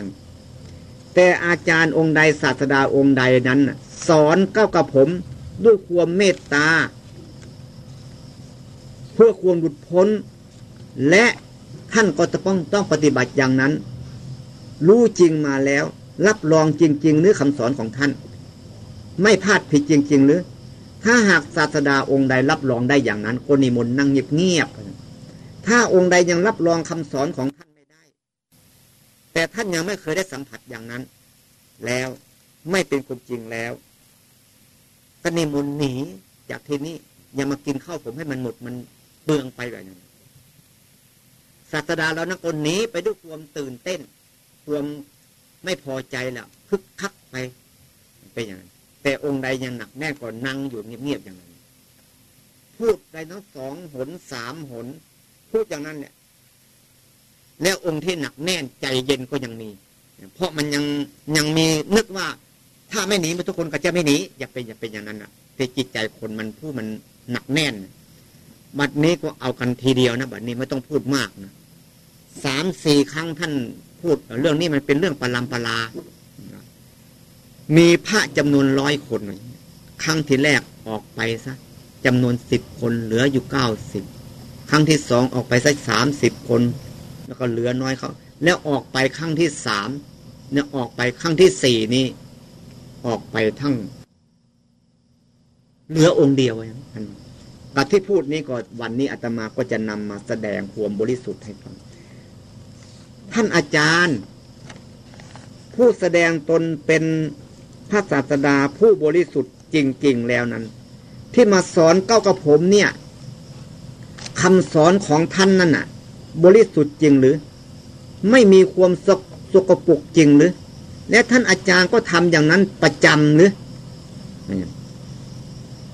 แต่อาจารย์องค์ใดศาสดาองค์ใดนั้น สอนเก้ากับผมด้วยความเมตตา เพื่อความหลุดพ้น และท่านก็จะต้องต้องปฏิบัติอย่างนั้น รู้จริงมาแล้ว รับรองจริง ๆ หรือคำสอนของท่าน ไม่พลาดผิดจริง ๆ หรือ ถ้าหากศาสดาองค์ใดรับรองได้อย่างนั้นคนนิมนต์นั่งเงียบๆถ้าองค์ใดยังรับรองคำสอนของท่านไม่ได้ แต่ท่านยังไม่เคยได้สัมผัสอย่างนั้น แล้วไม่เป็นความจริงแล้วก็นิมนต์หนีจากที่นี้อย่ามากินข้าวผมให้มันหมดมัน เบืองไปแบบนี้ศาสดาเรานักคนนี้ไปด้วยความตื่นเต้น ความไม่พอใจแล้วคึกคักไปเป็นอย่างนั้นแต่องค์ใดยังหนักแน่นกว่านั่งอยู่เงียบๆอย่างนั้น พูดได้ทั้งสองหนสามหน พูดอย่างนั้นเนี่ย แล้วองค์ที่หนักแน่นใจเย็นก็ยังมี เพราะมันยังยังมีนึกว่า ถ้าไม่หนีมันทุกคนก็จะไม่หนีอย่าเป็นอย่าเป็นอย่างนั้นอะแต่จิตใจคนมันผู้มันหนักแน่น บัดนี้ก็เอากันทีเดียวนะบัดนี้ไม่ต้องพูดมากนะสามสี่ครั้งท่านพูดเรื่องนี้มันเป็นเรื่องปลามปลา มีพระจำนวนร้อยคน ครั้งที่แรกออกไปซะจำนวนสิบคนเหลืออยู่เก้าสิบครั้งที่สองออกไปสักสามสิบคน แล้วก็เหลือน้อยเขาแล้วออกไปครั้งที่สามเนี่ยออกไปครั้งที่สี่นี่ออกไปทั้ง เหลือองค์เดียวอย่างนั้ กับที่พูดนี้ก็วันนี้อาตมาก็จะนำมาแสดงความบริสุทธิ์ให้ฟัง ท่านอาจารย์ ผู้แสดงตนเป็นพระศาสดาผู้บริสุทธิ์จริง ๆ แล้วนั้น ที่มาสอนเก้ากับผมเนี่ยคำสอนของท่านนั่นน่ะ บริสุทธิ์จริงหรือ ไม่มีความสกสกปรกจริงหรือ และท่านอาจารย์ก็ทำอย่างนั้นประจำหรือ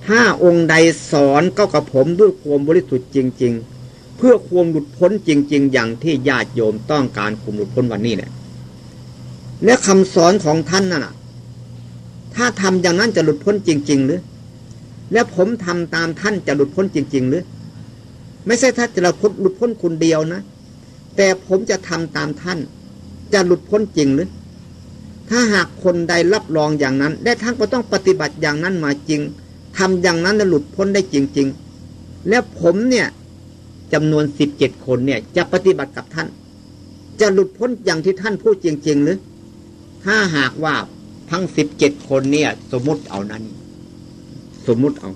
ถ้าองค์ใดสอนก้ากับผมด้วยความบริสุทธิ์จริง ๆ เพื่อความหลุดพ้นจริง ๆ อย่างที่ญาติโยมต้องการคุมหลุดพ้นวันนี้เนี่ยและคำสอนของท่านน่ะ ถ้าทำอย่างนั้นจะหลุดพ้นจริง ๆ หรือ และผมทำตามท่านจะหลุดพ้นจริง ๆ หรือ ไม่ใช่ถ้านจะหลุดพ้นหลุดพ้นคนเดียวนะ แต่ผมจะทำตามท่าน จะหลุดพ้นจริงหรือ ถ้าหากคนใดรับรองอย่างนั้น และท่านก็ต้องปฏิบัติอย่างนั้นมาจริง ทำอย่างนั้นจะหลุดพ้นได้จริง ๆ และผมเนี่ยจำนวนสิบเจ็ดคนเนี่ยจะปฏิบัติกับท่าน จะหลุดพ้นอย่างที่ท่านพูดจริง ๆ หรือ ถ้าหากว่าทั้งสิบเจ็ดคนเนี่ย สมมุติเอานั้น สมมุติเอา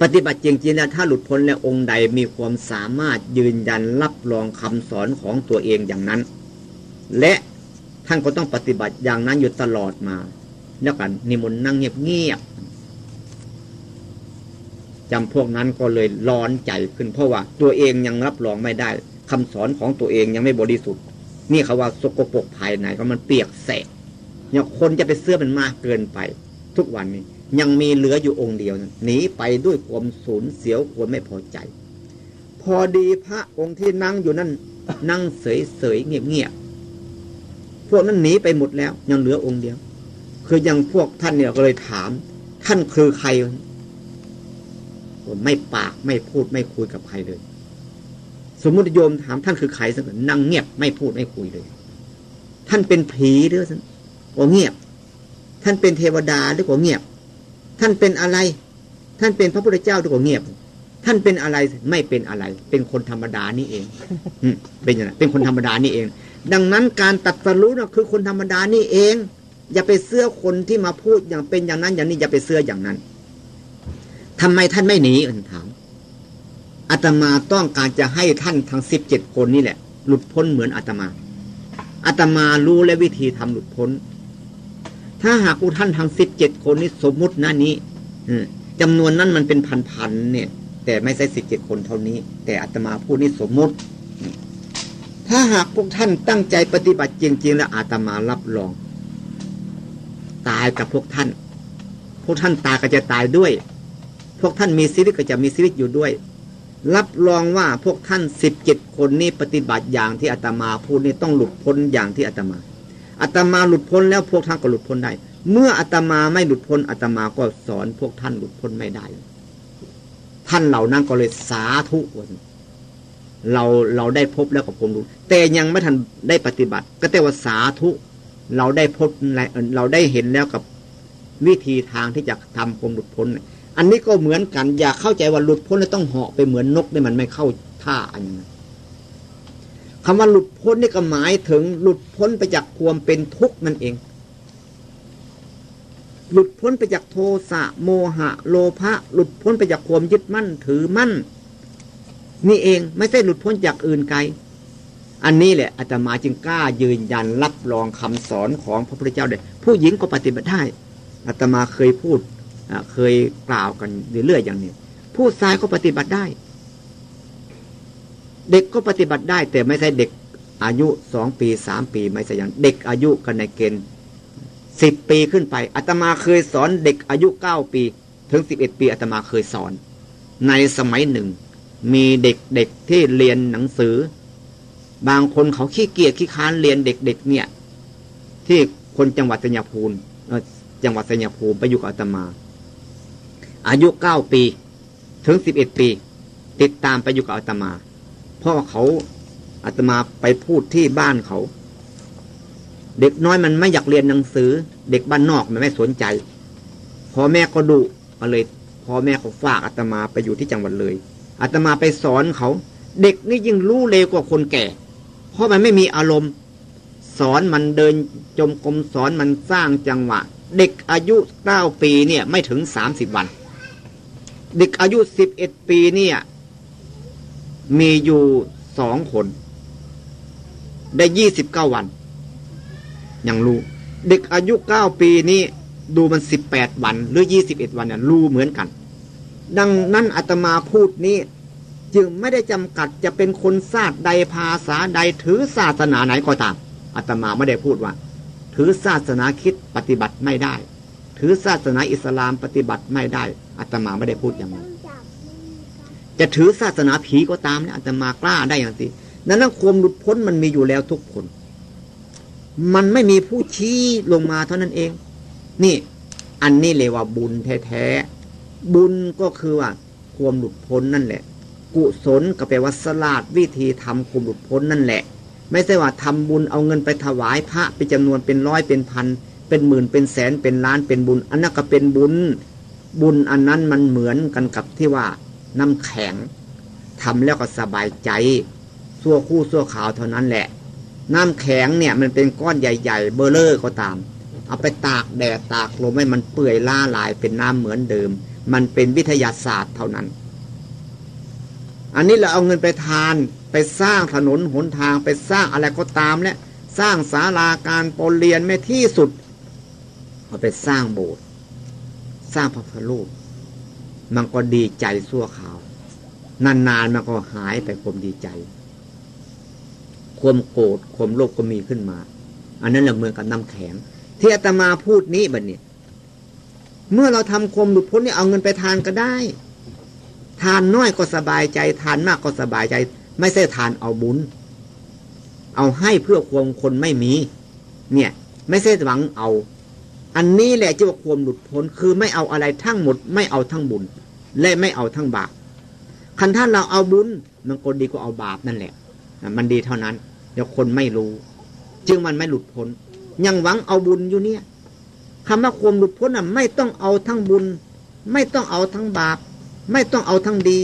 ปฏิบัติจริงๆแล้วถ้าหลุดพ้นแล้วองค์ใดมีความสามารถยืนยันรับรองคำสอนของตัวเองอย่างนั้น และท่านก็ต้องปฏิบัติอย่างนั้นอยู่ตลอดมา แล้วกันนิมนต์นั่งเงียบ จำพวกนั้นก็เลยร้อนใจขึ้น เพราะว่าตัวเองยังรับรองไม่ได้คำสอนของตัวเองยังไม่บริสุทธิ์ นี่เขาว่าสกปรกภายในก็มันเปียกแสบเนี่ยคนจะไปเสื้อมันมากเกินไป ทุกวันนี้ยังมีเหลืออยู่องค์เดียวหนีไปด้วยความสูญเสียวความไม่พอใจ พอดีพระองค์ที่นั่งอยู่นั่นนั่งเสยเสยเงียบเงียบพวกนั้นหนีไปหมดแล้ว ยังเหลือองค์เดียว คือยังพวกท่านเนี่ยก็เลยถาม ท่านคือใคร ไม่ปากไม่พูดไม่คุยกับใครเลย สมมุติโยมถามท่านคือใครสักนั่งเงียบไม่พูดไม่คุยเลย ท่านเป็นผีหรือสันก็เงียบ ท่านเป็นเทวดาหรือก็เงียบ ท่านเป็นอะไร ท่านเป็นพระพุทธเจ้าหรือก็เงียบ ท่านเป็นอะไรไม่เป็นอะไร เป็นคนธรรมดานี่เองเป็นอย่างไรเป็นคนธรรมดานี่เอง ดังนั้นการตัดสรู้นะคือคนธรรมดานี่เอง อย่าไปเสื้อคนที่มาพูดอย่างเป็นอย่างนั้น อย่างนี้อย่าไปเสื้ออย่างนั้น ทำไมท่านไม่หนีอันถามอาตมาต้องการจะให้ท่านทั้งสิบเจ็ดคนนี่แหละ หลุดพ้นเหมือนอาตมาอาตมารู้และวิธีทำหลุดพ้น ถ้าหากท่านทั้งสิบเจ็ดคนนี้สมมุติหน้านี้จำนวนนั้นมันเป็นพันๆเนี่ย แต่ไม่ใช่สิบเจ็ดคนเท่านี้ แต่อาตมาพูดนี่สมมุติ ถ้าหากพวกท่านตั้งใจปฏิบัติจริง ๆ แล้วอาตมารับรอง ตายกับพวกท่าน พวกท่านตายก็จะตายด้วย พวกท่านมีชีวิตก็จะมีชีวิตอยู่ด้วย รับรองว่าพวกท่านสิบเจ็ดคนนี้ปฏิบัติอย่างที่อาตมาพูดนี่ต้องหลุดพ้นอย่างที่อาตมาอาตมาหลุดพ้นแล้วพวกท่านก็หลุดพ้นได้ เมื่ออาตมาไม่หลุดพ้นอาตมาก็สอนพวกท่านหลุดพ้นไม่ได้ ท่านเหล่านั้นก็เลยสาธุกันเราเราได้พบแล้วกับผมรู้ แต่ยังไม่ทันได้ปฏิบัติ ก็แต่ว่าสาธุ เราได้พบเราได้เห็นแล้วกับวิธีทางที่จะทำความหลุดพ้น อันนี้ก็เหมือนกัน อย่าเข้าใจว่าหลุดพ้นแล้วต้องเหาะไปเหมือนนกเนี่ยมันไม่เข้าท่าอันนั้นคำว่าหลุดพ้นนี่ก็หมายถึง หลุดพ้นไปจากความเป็นทุกข์นั่นเอง หลุดพ้นไปจากโทสะโมหะ โลภะหลุดพ้นไปจากความยึดมั่นถือมั่น นี่เองไม่ใช่หลุดพ้นจากอื่นไกล อันนี้แหละอาตมาจึงกล้ายืนยันรับรองคำสอนของพระพุทธเจ้าเลยผู้หญิงก็ปฏิบัติได้อาตมาเคยพูด เคยกล่าวกันเรื่อยๆอย่างนี้ผู้ชายก็ปฏิบัติได้ เด็กก็ปฏิบัติได้ แต่ไม่ใช่เด็กอายุสองปีสามปีไม่ใช่อย่างเด็กอายุกันในเกณฑ์สิบปีขึ้นไปอาตมาเคยสอนเด็กอายุเก้าปี ถึงสิบเอ็ดปีอาตมาเคยสอน ในสมัยหนึ่ง มีเด็กเด็กที่เรียนหนังสือ บางคนเขาขี้เกียจขี้ค้านเรียนเด็กๆเนี่ย ที่คนจังหวัดสัญญาภูมิจังหวัดสัญญาภูมิไปอยู่กับอาตมา อายุเก้าปี ถึงสิบเอ็ดปี ติดตามไปอยู่กับอาตมา เพราะว่าเขาอาตมาไปพูดที่บ้านเขา เด็กน้อยมันไม่อยากเรียนหนังสือ เด็กบ้านนอกมันไม่สนใจพ่อแม่ก็ดุก็เลยพ่อแม่เขาฝากอาตมาไปอยู่ที่จังหวัดเลยอาตมาไปสอนเขา เด็กนี่ยิ่งรู้เร็วกว่าคนแก่ เพราะมันไม่มีอารมณ์ สอนมันเดินจมกลมสอนมันสร้างจังหวะ เด็กอายุเก้าปีเนี่ยไม่ถึงสามสิบวัน เด็กอายุสิบเอ็ดปีเนี่ย มีอยู่สองคน ได้ยี่สิบเก้าวัน ยังรู้ เด็กอายุเก้าปีนี้ดูมันสิบแปดวันหรือยี่สิบเอ็ดวันเนี่ยรู้เหมือนกัน ดังนั้นอาตมาพูดนี้ จึงไม่ได้จำกัดจะเป็นคนศาสตร์ใดภาษาใดถือศาสนาไหนก็ตามอาตมาไม่ได้พูดว่า ถือศาสนาคิดปฏิบัติไม่ได้ ถือศาสนาอิสลามปฏิบัติไม่ได้ อาตมาไม่ได้พูดอย่างนั้นจะถือศาสนาผีก็ตามเนี่ยอาจจะมากล้าได้อย่างสินั้นความหลุดพ้นมันมีอยู่แล้วทุกคน มันไม่มีผู้ชี้ลงมาเท่านั้นเอง นี่ อันนี้เลยว่าบุญแท้ๆ บุญก็คือว่าความหลุดพ้นนั่นแหละ กุศลก็แปลว่าสลาดวิธีทำความหลุดพ้นนั่นแหละ ไม่ใช่ว่าทำบุญเอาเงินไปถวายพระเป็นจำนวนเป็นร้อยเป็นพันเป็นหมื่นเป็นแสนเป็นล้านเป็นบุญ อันนั้นก็เป็นบุญ บุญอันนั้นมันเหมือนกันกับที่ว่าน้ำแข็งทำแล้วก็สบายใจสั่วคู่สั่วขาวเท่านั้นแหละ น้ำแข็งเนี่ยมันเป็นก้อนใหญ่ ๆ เบอร์เลอร์ก็ตาม เอาไปตากแดดตากลมให้มันเปื่อยล่าลายเป็นน้ำเหมือนเดิม มันเป็นวิทยาศาสตร์เท่านั้น อันนี้เราเอาเงินไปทานไปสร้างถนนหนทางไปสร้างอะไรก็ตามและสร้างศาลาการปรเรียนไม่ที่สุด เอาไปสร้างโบสถ์ สร้างพระพุทธรูป มันก็ดีใจสั่วขาว นานๆมันก็หายไปความดีใจ ความโกรธความโลภก็มีขึ้นมา อันนั้นแหละเหมือนกับน้ำแข็งที่อาตมาพูดนี้บัดนี้เมื่อเราทำความหลุดพ้นเนี่ยเอาเงินไปทานก็ได้ ทานน้อยก็สบายใจ ทานมากก็สบายใจ ไม่ใช่ทานเอาบุญ เอาให้เพื่อความคนไม่มี เนี่ย ไม่ใช่หวังเอา อันนี้แหละจะว่าความหลุดพ้นคือไม่เอาอะไรทั้งหมด ไม่เอาทั้งบุญ และไม่เอาทั้งบาปคันท่านเราเอาบุญมันก็ดีกว่าเอาบาปนั่นแหละ มันดีเท่านั้นเดี๋ยวคนไม่รู้ จึงมันไม่หลุดพ้น ยังหวังเอาบุญอยู่เนี่ยคำว่าความหลุดพ้นอะไม่ต้องเอาทั้งบุญ ไม่ต้องเอาทั้งบาป ไม่ต้องเอาทั้งดี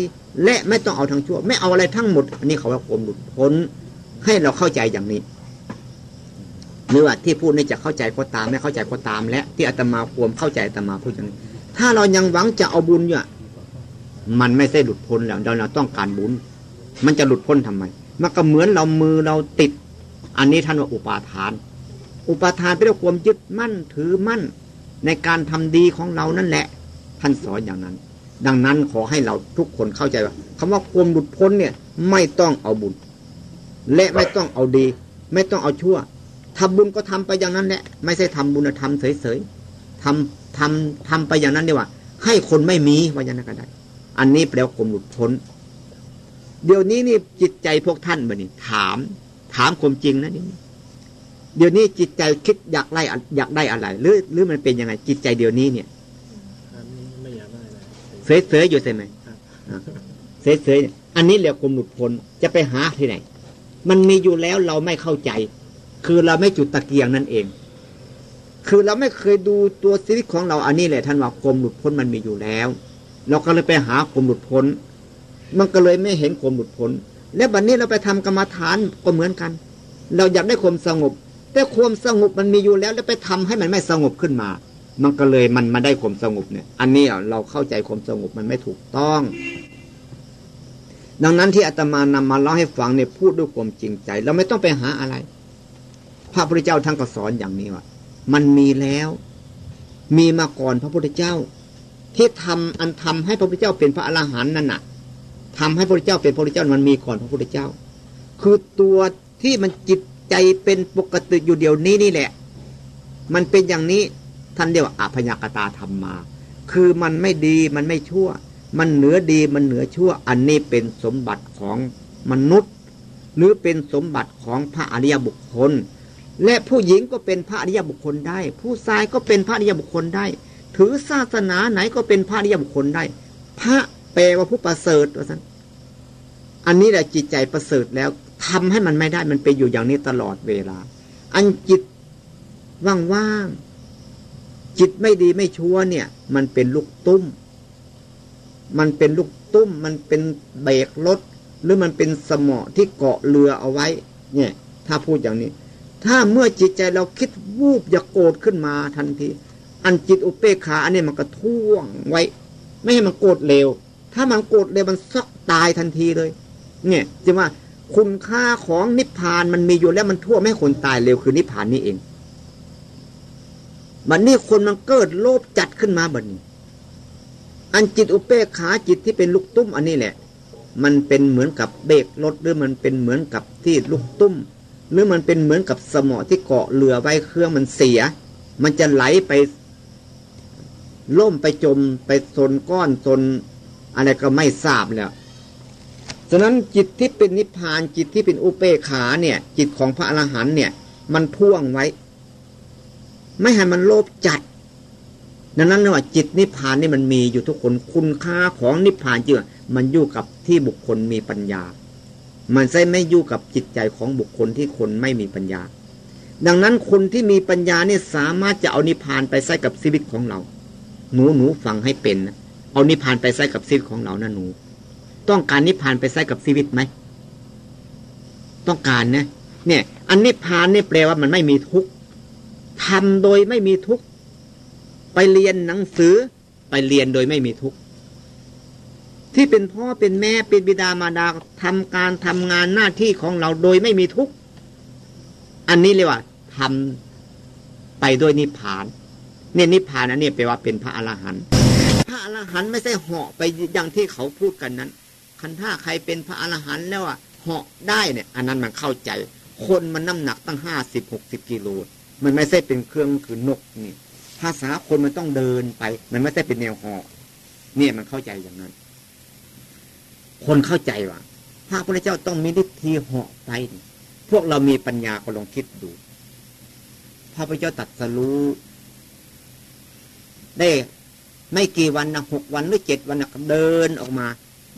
และไม่ต้องเอาทั้งชั่ว ไม่เอาอะไรทั้งหมด อันนี้เขาว่าความหลุดพ้น ให้เราเข้าใจอย่างนี้ หรือว่าที่พูดนี่จะเข้าใจก็ตามไม่เข้าใจก็ตาม และที่อาตมาควมเข้าใจอาตมาพูดอย่างนี้ถ้าเรายังหวังจะเอาบุญอยู่มันไม่ใช่หลุดพ้นแล้วเราต้องการบุญ มันจะหลุดพ้นทำไม มันก็เหมือนเรามือเราติด อันนี้ท่านว่าอุปาทาน อุปาทานเป็นความยึดมั่นถือมั่นในการทำดีของเรานั่นแหละ ท่านสอนอย่างนั้น ดังนั้นขอให้เราทุกคนเข้าใจว่าคำว่าความหลุดพ้นเนี่ย ไม่ต้องเอาบุญ และไม่ต้องเอาดี ไม่ต้องเอาชั่ว ทำบุญก็ทำไปอย่างนั้นแหละ ไม่ใช่ทำบุญทำเฉยๆทำทำทำไปอย่างนั้นดีว่า ให้คนไม่มีว่าอย่างนั้นก็ได้ อันนี้แปลว่าความหลุดพ้น เดี๋ยวนี้นี่จิตใจพวกท่านบ่นี่ถาม ถามความจริงนะนี่เดี๋ยวนี้จิตใจคิดอยากไล่อยากได้อะไร หรือ หรือมันเป็นยังไง จิตใจเดี๋ยวนี้เนี่ยไม่อยากได้อะไรเสยๆอยู่ใช่ไหมเสยๆอันนี้เรียกความหลุดพ้นจะไปหาที่ไหน มันมีอยู่แล้วเราไม่เข้าใจ คือเราไม่จุดตะเกียงนั่นเอง คือเราไม่เคยดูตัวชีวิตของเราอันนี้แหละท่านว่าความหลุดพ้นมันมีอยู่แล้ว เราก็เลยไปหาความหลุดพ้น มันก็เลยไม่เห็นความหลุดพ้น และบัดนนี้เราไปทำกรรมฐานก็เหมือนกัน เราอยากได้ความสงบ แต่ความสงบมันมีอยู่แล้ว แล้วไปทำให้มันไม่สงบขึ้นมา มันก็เลยมันมาได้ความสงบเนี่ย อันนี้เราเข้าใจความสงบมันไม่ถูกต้องดังนั้นที่อาตมานำมาเล่าให้ฟังเนี่ยพูดด้วยความจริงใจ เราไม่ต้องไปหาอะไร ระพุทธเจ้าท่านก็สอนอย่างนี้ว่ามันมีแล้ว มีมาก่อนพระพุทธเจ้า ที่ทำอันทำให้พระพุทธเจ้าเป็นพระอรหันต์นั่นน่ะทำให้พระพุทธเจ้าเป็นพระพุทธเจ้ามันมีก่อนพระพุทธเจ้า คือตัวที่มันจิตใจเป็นปกติอยู่เดียวนี้นี่แหละ มันเป็นอย่างนี้ท่านเรียกว่าอภญากตาธรรมมา คือมันไม่ดีมันไม่ชั่ว มันเหนือดีมันเหนือชั่ว อันนี้เป็นสมบัติของมนุษย์ หรือเป็นสมบัติของพระอริยบุคคล และผู้หญิงก็เป็นพระอริยบุคคลได้ ผู้ชายก็เป็นพระอริยบุคคลได้ ถือศาสนาไหนก็เป็นพระอริยบุคคลได้ พระแปลว่าผู้ประเสริฐว่าสันอันนี้แหละจิตใจประเสริฐแล้วทำให้มันไม่ได้มันเป็นอยู่อย่างนี้ตลอดเวลา อันจิตว่างๆจิตไม่ดีไม่ชั่วเนี่ย มันเป็นลูกตุ้ม มันเป็นลูกตุ้ม มันเป็นเบรกรถหรือมันเป็นสมอที่เกาะเรือเอาไว้ เนี่ย ถ้าพูดอย่างนี้ ถ้าเมื่อจิตใจเราคิดวูบอย่าโกรธขึ้นมาทันที อันจิตอุเปกขาอันนี้มันก็ท่วงไว้ ไม่ให้มันโกรธเร็ว ถ้ามันโกรธเร็วมันซอกตายทันทีเลย เนี่ยจึงว่าคุณค่าของนิพพานมันมีอยู่แล้วมันทั่วไม่ให้คนตายเร็วคือนิพพานนี่เองบัดนนี้คนมันเกิดโลภจัดขึ้นมาบัดนี้ อันจิตอุเปกขาจิตที่เป็นลูกตุ้มอันนี้แหละ มันเป็นเหมือนกับเบรกรถหรือมันเป็นเหมือนกับที่ลูกตุ้ม หรือมันเป็นเหมือนกับสมอที่เกาะเรือไว้เครื่องมันเสีย มันจะไหลไป ล่มไปจมไปซนก้อนซนอะไรก็ไม่ทราบแล้วฉะนั้นจิตที่เป็นนิพพานจิตที่เป็นอุเปขาเนี่ย จิตของพระอรหันต์เนี่ย มันพ่วงไว้ ไม่ให้มันโลภจัดดังนั้นว่าจิตนิพพานนี่มันมีอยู่ทุกคนคุณค่าของนิพพานจริงมันอยู่กับที่บุคคลมีปัญญา มันใช่ไม่อยู่กับจิตใจของบุคคลที่คนไม่มีปัญญา ดังนั้นคนที่มีปัญญาเนี่ยสามารถจะเอานิพานไปใส่กับชีวิตของเรา หนูหนูฟังให้เป็นนะเอานิพานไปใส่กับชีวิตของเรานะหนู ต้องการนิพานไปใส่กับชีวิตไหมต้องการนะเนี่ย อันนิพานนี่แปลว่ามันไม่มีทุกข์ทำโดยไม่มีทุกข์ไปเรียนหนังสือไปเรียนโดยไม่มีทุกข์ ที่เป็นพ่อเป็นแม่เป็นบิดามารดาทำการทำงานหน้าที่ของเราโดยไม่มีทุกข์อันนี้เรียกว่าทำไปด้วยนิพพาน เนี่ยนิพพานอันนี้แปลว่าเป็นพระอรหันต์พระอรหันต์ไม่ใช่เหาะไปอย่างที่เขาพูดกันนั้น คันถ้าใครเป็นพระอรหันต์แล้วอะเหาะได้เนี่ย อันนั้นมันเข้าใจ คนมันน้ำหนักตั้งห้าสิบหกสิบกิโลมันไม่ใช่เป็นเครื่องคือนกนี่ ภาษาคนมันต้องเดินไป มันไม่ใช่เป็นแนวเหอเนี่ยมันเข้าใจอย่างนั้น คนเข้าใจว่าพระพุทธเจ้าต้องมีนิทีเหาะไป พวกเรามีปัญญาก็ลองคิดดู พระพุทธเจ้าตัดสรู้ได้ไม่กี่วันนะหกวันหรือเจ็ดวันนะเดินออกมา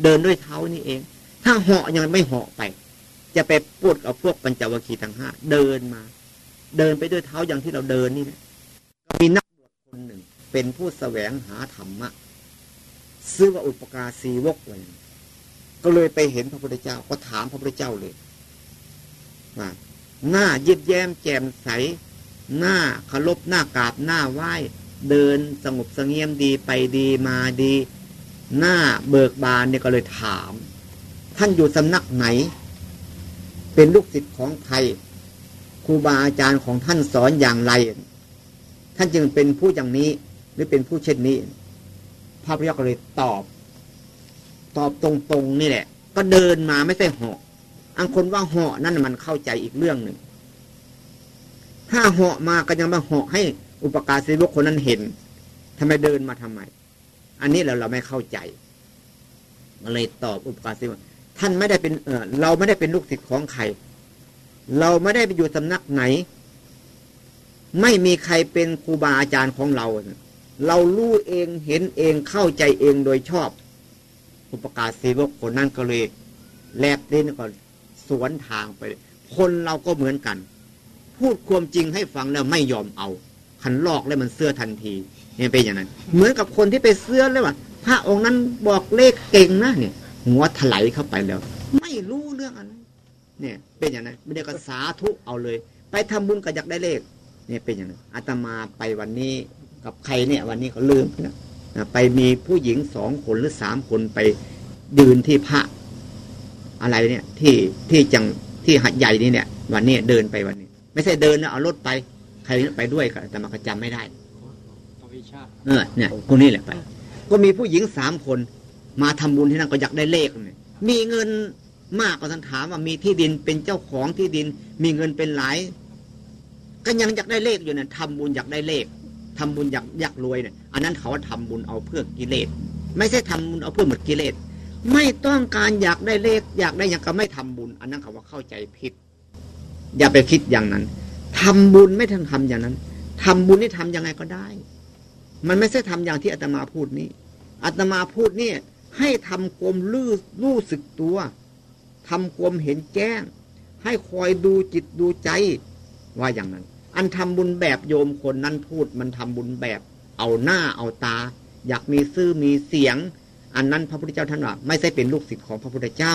เดินด้วยเท้านี่เอง ถ้าเหาะยังไม่เหาะไป จะไปพูดกับพวกปัญจวัคคีย์ทั้งห้าเดินมา เดินไปด้วยเท้าอย่างที่เราเดินนี่นะมีนักบวชคนหนึ่ง เป็นผู้แสวงหาธรรมะ ซื้อว่าอุปการสีวกไว้ ก็เลยไปเห็นพระพุทธเจ้า ก็ถามพระพุทธเจ้าเลยว่าหน้าเย็บแย้มแจ่มใส หน้าเคารพหน้ากราบหน้าไหว้ เดินสงบสงเงียมดีไปดีมาดี หน้าเบิกบานเนี่ยก็เลยถาม ท่านอยู่สำนักไหน เป็นลูกศิษย์ของใครครูบาอาจารย์ของท่านสอนอย่างไร ท่านจึงเป็นผู้อย่างนี้หรือเป็นผู้เช่นนี้ พระพุทธเจ้าก็เลยตอบ ตอบตรงๆนี่แหละ ก็เดินมาไม่ใช่เหอกอันคนว่าเหาะนั่นมันเข้าใจอีกเรื่องหนึ่ง ถ้าเหาะมาก็ยังมาเหาะให้อุปการศิวกคนนั้นเห็นทำไมเดินมาทำไม อันนี้เราเราไม่เข้าใจมาเลยตอบอุปการศิวกท่านไม่ได้เป็นเออเราไม่ได้เป็นลูกศิษย์ของใคร เราไม่ได้ไปอยู่สำนักไหน ไม่มีใครเป็นครูบาอาจารย์ของเรา เรารู้เองเห็นเองเข้าใจเองโดยชอบ อุปการศิวกคนนั้นก็เลยแลบเล่นก่อนสวนทางไป คนเราก็เหมือนกัน พูดความจริงให้ฟังแล้วไม่ยอมเอาขันลอกแล้วมันเสื้อทันทีเนี่ยเป็นอย่างนั้น เหมือนกับคนที่ไปเสื้อแล้วว่าพระองค์นั้นบอกเลขเก่งนะเนี่ย หัวถลายเข้าไปแล้ว ไม่รู้เรื่องอะไรเนี่ย เป็นอย่างนั้นไม่ได้ก็สาธุเอาเลย ไปทำบุญก็อยากได้เลข เนี่ยเป็นอย่างนั้นอาตมาไปวันนี้กับใครเนี่ย วันนี้เขาลืมนะ ไปมีผู้หญิงสองคนหรือสามคนไปยืนที่พระอะไรเนี่ย ที่ที่จังที่หัดใหญ่นี่เนี่ย วันนี้เดินไปวันนี้ ไม่ใช่เดินนะเอารถไป ใครไปด้วยก็แต่มาก็จำไม่ได้เออเนี่ยคนนี้แหละไป ก็มีผู้หญิงสามคน มาทำบุญที่นั่นก็อยากได้เลขเนี่ยมีเงินมากก็ท่านถามว่ามีที่ดินเป็นเจ้าของที่ดิน มีเงินเป็นหลาย ก็ยังอยากได้เลขอยู่เนี่ยทำบุญอยากได้เลข ทำบุญอยากอยากรวยเนี่ยอันนั้นเขาทำบุญเอาเพื่อกิเลสไม่ใช่ทำบุญเอาเพื่อหมดกิเลสไม่ต้องการอยากได้เลข อยากได้อย่างก็ไม่ทำบุญ อันนั้นเขาว่าเข้าใจผิด อย่าไปคิดอย่างนั้นทำบุญไม่ทันทำอย่างนั้นทำบุญนี่ทำยังไงก็ได้ มันไม่ใช่ทำอย่างที่อาตมาพูดนี้อาตมาพูดนี่ให้ทำความรู้รู้สึกตัวทำความเห็นแจ้ง ให้คอยดูจิตดูใจว่าอย่างนั้น อันทำบุญแบบโยมคนนั้นพูดมันทำบุญแบบเอาหน้าเอาตา อยากมีซื่อมีเสียง อันนั้นพระพุทธเจ้าท่านว่า ไม่ใช่เป็นลูกศิษย์ของพระพุทธเจ้า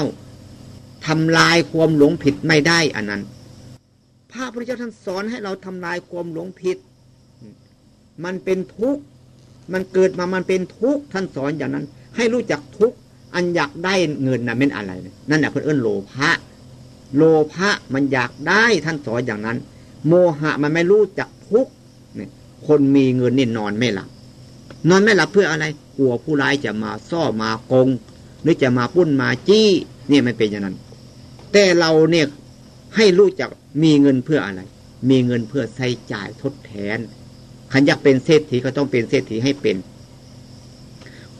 ทำลายความหลงผิดไม่ได้อันนั้น พระพุทธเจ้าท่านสอนให้เราทำลายความหลงผิด มันเป็นทุกข์มันเกิดมามันเป็นทุกข์ท่านสอนอย่างนั้น ให้รู้จักทุกข์อันอยากได้เงินนะเป็นอะไร นั่นแหละเพื่อนเอื้นโลภะโลภะมันอยากได้ท่านสอนอย่างนั้น โมหะมันไม่รู้จักทุกข์คนมีเงินนี่นอนไม่หลับ นอนไม่หลับเพื่ออะไร กลัวผู้ร้ายจะมาซ่อมากง หรือจะมาปุ้นมาจี้เนี่ยไม่เป็นอย่างนั้น แต่เราเนี่ยให้รู้จักมีเงินเพื่ออะไร มีเงินเพื่อใช้จ่ายทดแทนขันอยากเป็นเศรษฐีก็ต้องเป็นเศรษฐีให้เป็น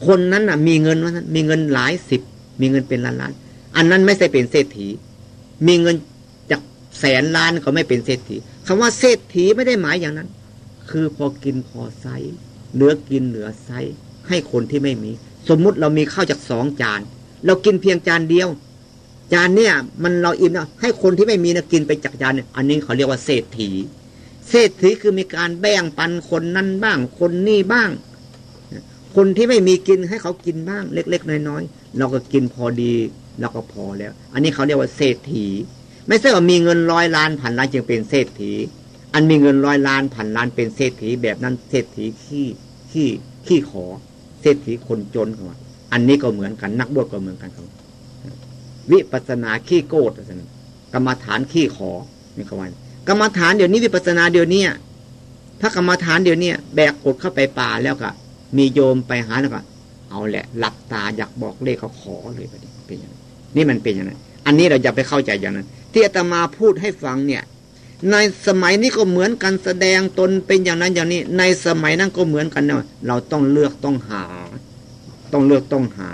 คนนั้นน่ะ มีเงินว่ามีเงินหลายสิบ มีเงินเป็นล้านล้าน อันนั้นไม่ใช่เป็นเศรษฐี มีเงินจากแสนล้านก็ไม่เป็นเศรษฐี คำว่าเศรษฐีไม่ได้หมายอย่างนั้น คือพอกินพอใช้เหลือกินเหลือใช้ให้คนที่ไม่มี สมมุติเรามีข้าวจากสองจาน เรากินเพียงจานเดียว จานเนี่ย มันเราอิ่มนะให้คนที่ไม่มีนะกินไปจากจานเนี่ยอันนี้เขาเรียกว่าเศรษฐี เศรษฐีคือมีการแบ่งปันคนนั้นบ้าง คนนี่บ้าง คนที่ไม่มีกินให้เขากินบ้าง เล็ก ๆ น้อยๆเราก็กินพอดีเราก็พอแล้ว อันนี้เขาเรียกว่าเศรษฐี ไม่ใช่ว่ามีเงินร้อยล้านพันล้านจึงเป็นเศรษฐี อันมีเงินร้อยล้านพันล้านเป็นเศรษฐีแบบนั้นเศรษฐีขี้ขี้ขี้ขอ เศรษฐีคนจนเขาอันนี้ก็เหมือนกันนักบวชก็เหมือนกันเขาวิปัสนาขี้โกดกรรมฐานขี้ขอนี่เขาว่ากรรมฐานเดี๋ยวนี้วิปัสนาเดี๋ยวนี้ถ้ากรรมฐานเดี๋ยวนี้แบกกดเข้าไปป่าแล้วก็มีโยมไปหาแล้วก็เอาแหละ หลับตาอยากบอกเลขเขาขอเลยเป็นอย่างนี้นี่มันเป็นอย่างนั้น อันนี้เราอย่าไปเข้าใจอย่างนั้น ที่อาตมาพูดให้ฟังเนี่ย ในสมัยนี้ก็เหมือนกันแสดงตนเป็นอย่างนั้นอย่างนี้ ในสมัยนั้นก็เหมือนกันเนาะเราต้องเลือกต้องหา ต้องเลือกต้องหา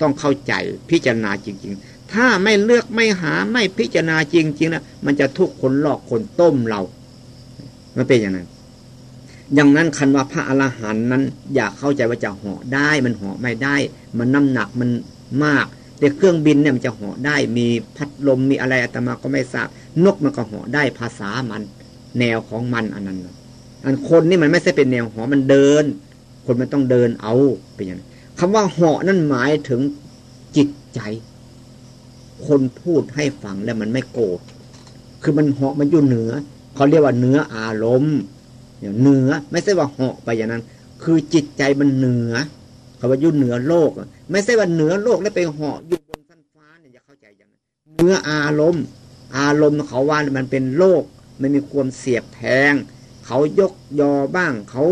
ต้องเข้าใจพิจารณาจริง ๆ ถ้าไม่เลือกไม่หาไม่พิจารณาจริงๆนะมันจะทุกคนหลอกคนต้มเรามันเป็นอย่างนั้นอย่างนั้นคันว่าพระอรหันต์นั้น อยากเข้าใจว่าจะห่อได้มันห่อไม่ได้ มันน้ำหนักมันมาก แต่เครื่องบินเนี่ยมันจะห่อได้มีพัดลมมีอะไรอาตมาก็ไม่ทราบ นกมันก็ห่อได้ภาษามัน แนวของมันอันนั้นอันคนนี่มันไม่ใช่เป็นแนวห่อมันเดิน คนมันต้องเดินเอาเป็นอย่างนั้นคำว่าห่อนั่นหมายถึงจิตใจ คนพูดให้ฟังแล้วมันไม่โกรธคือมันเหาะมันอยู่เหนือเขาเรียกว่าเนื้ออารมณ์เหนือไม่ใช่ว่าเหาะไปอย่างนั้น คือจิตใจมันเหนือ เขาว่าอยู่เหนือโลก ไม่ใช่ว่าเหนือโลกแล้วไปเหาะอยู่บนสั้นฟ้าเนี่ยอย่าเข้าใจอย่างนั้นเนื้ออารมณ์ อารมณ์เขาว่ามันเป็นโลกมันมีความเสียบแทง เขายกยอบ้าง เขา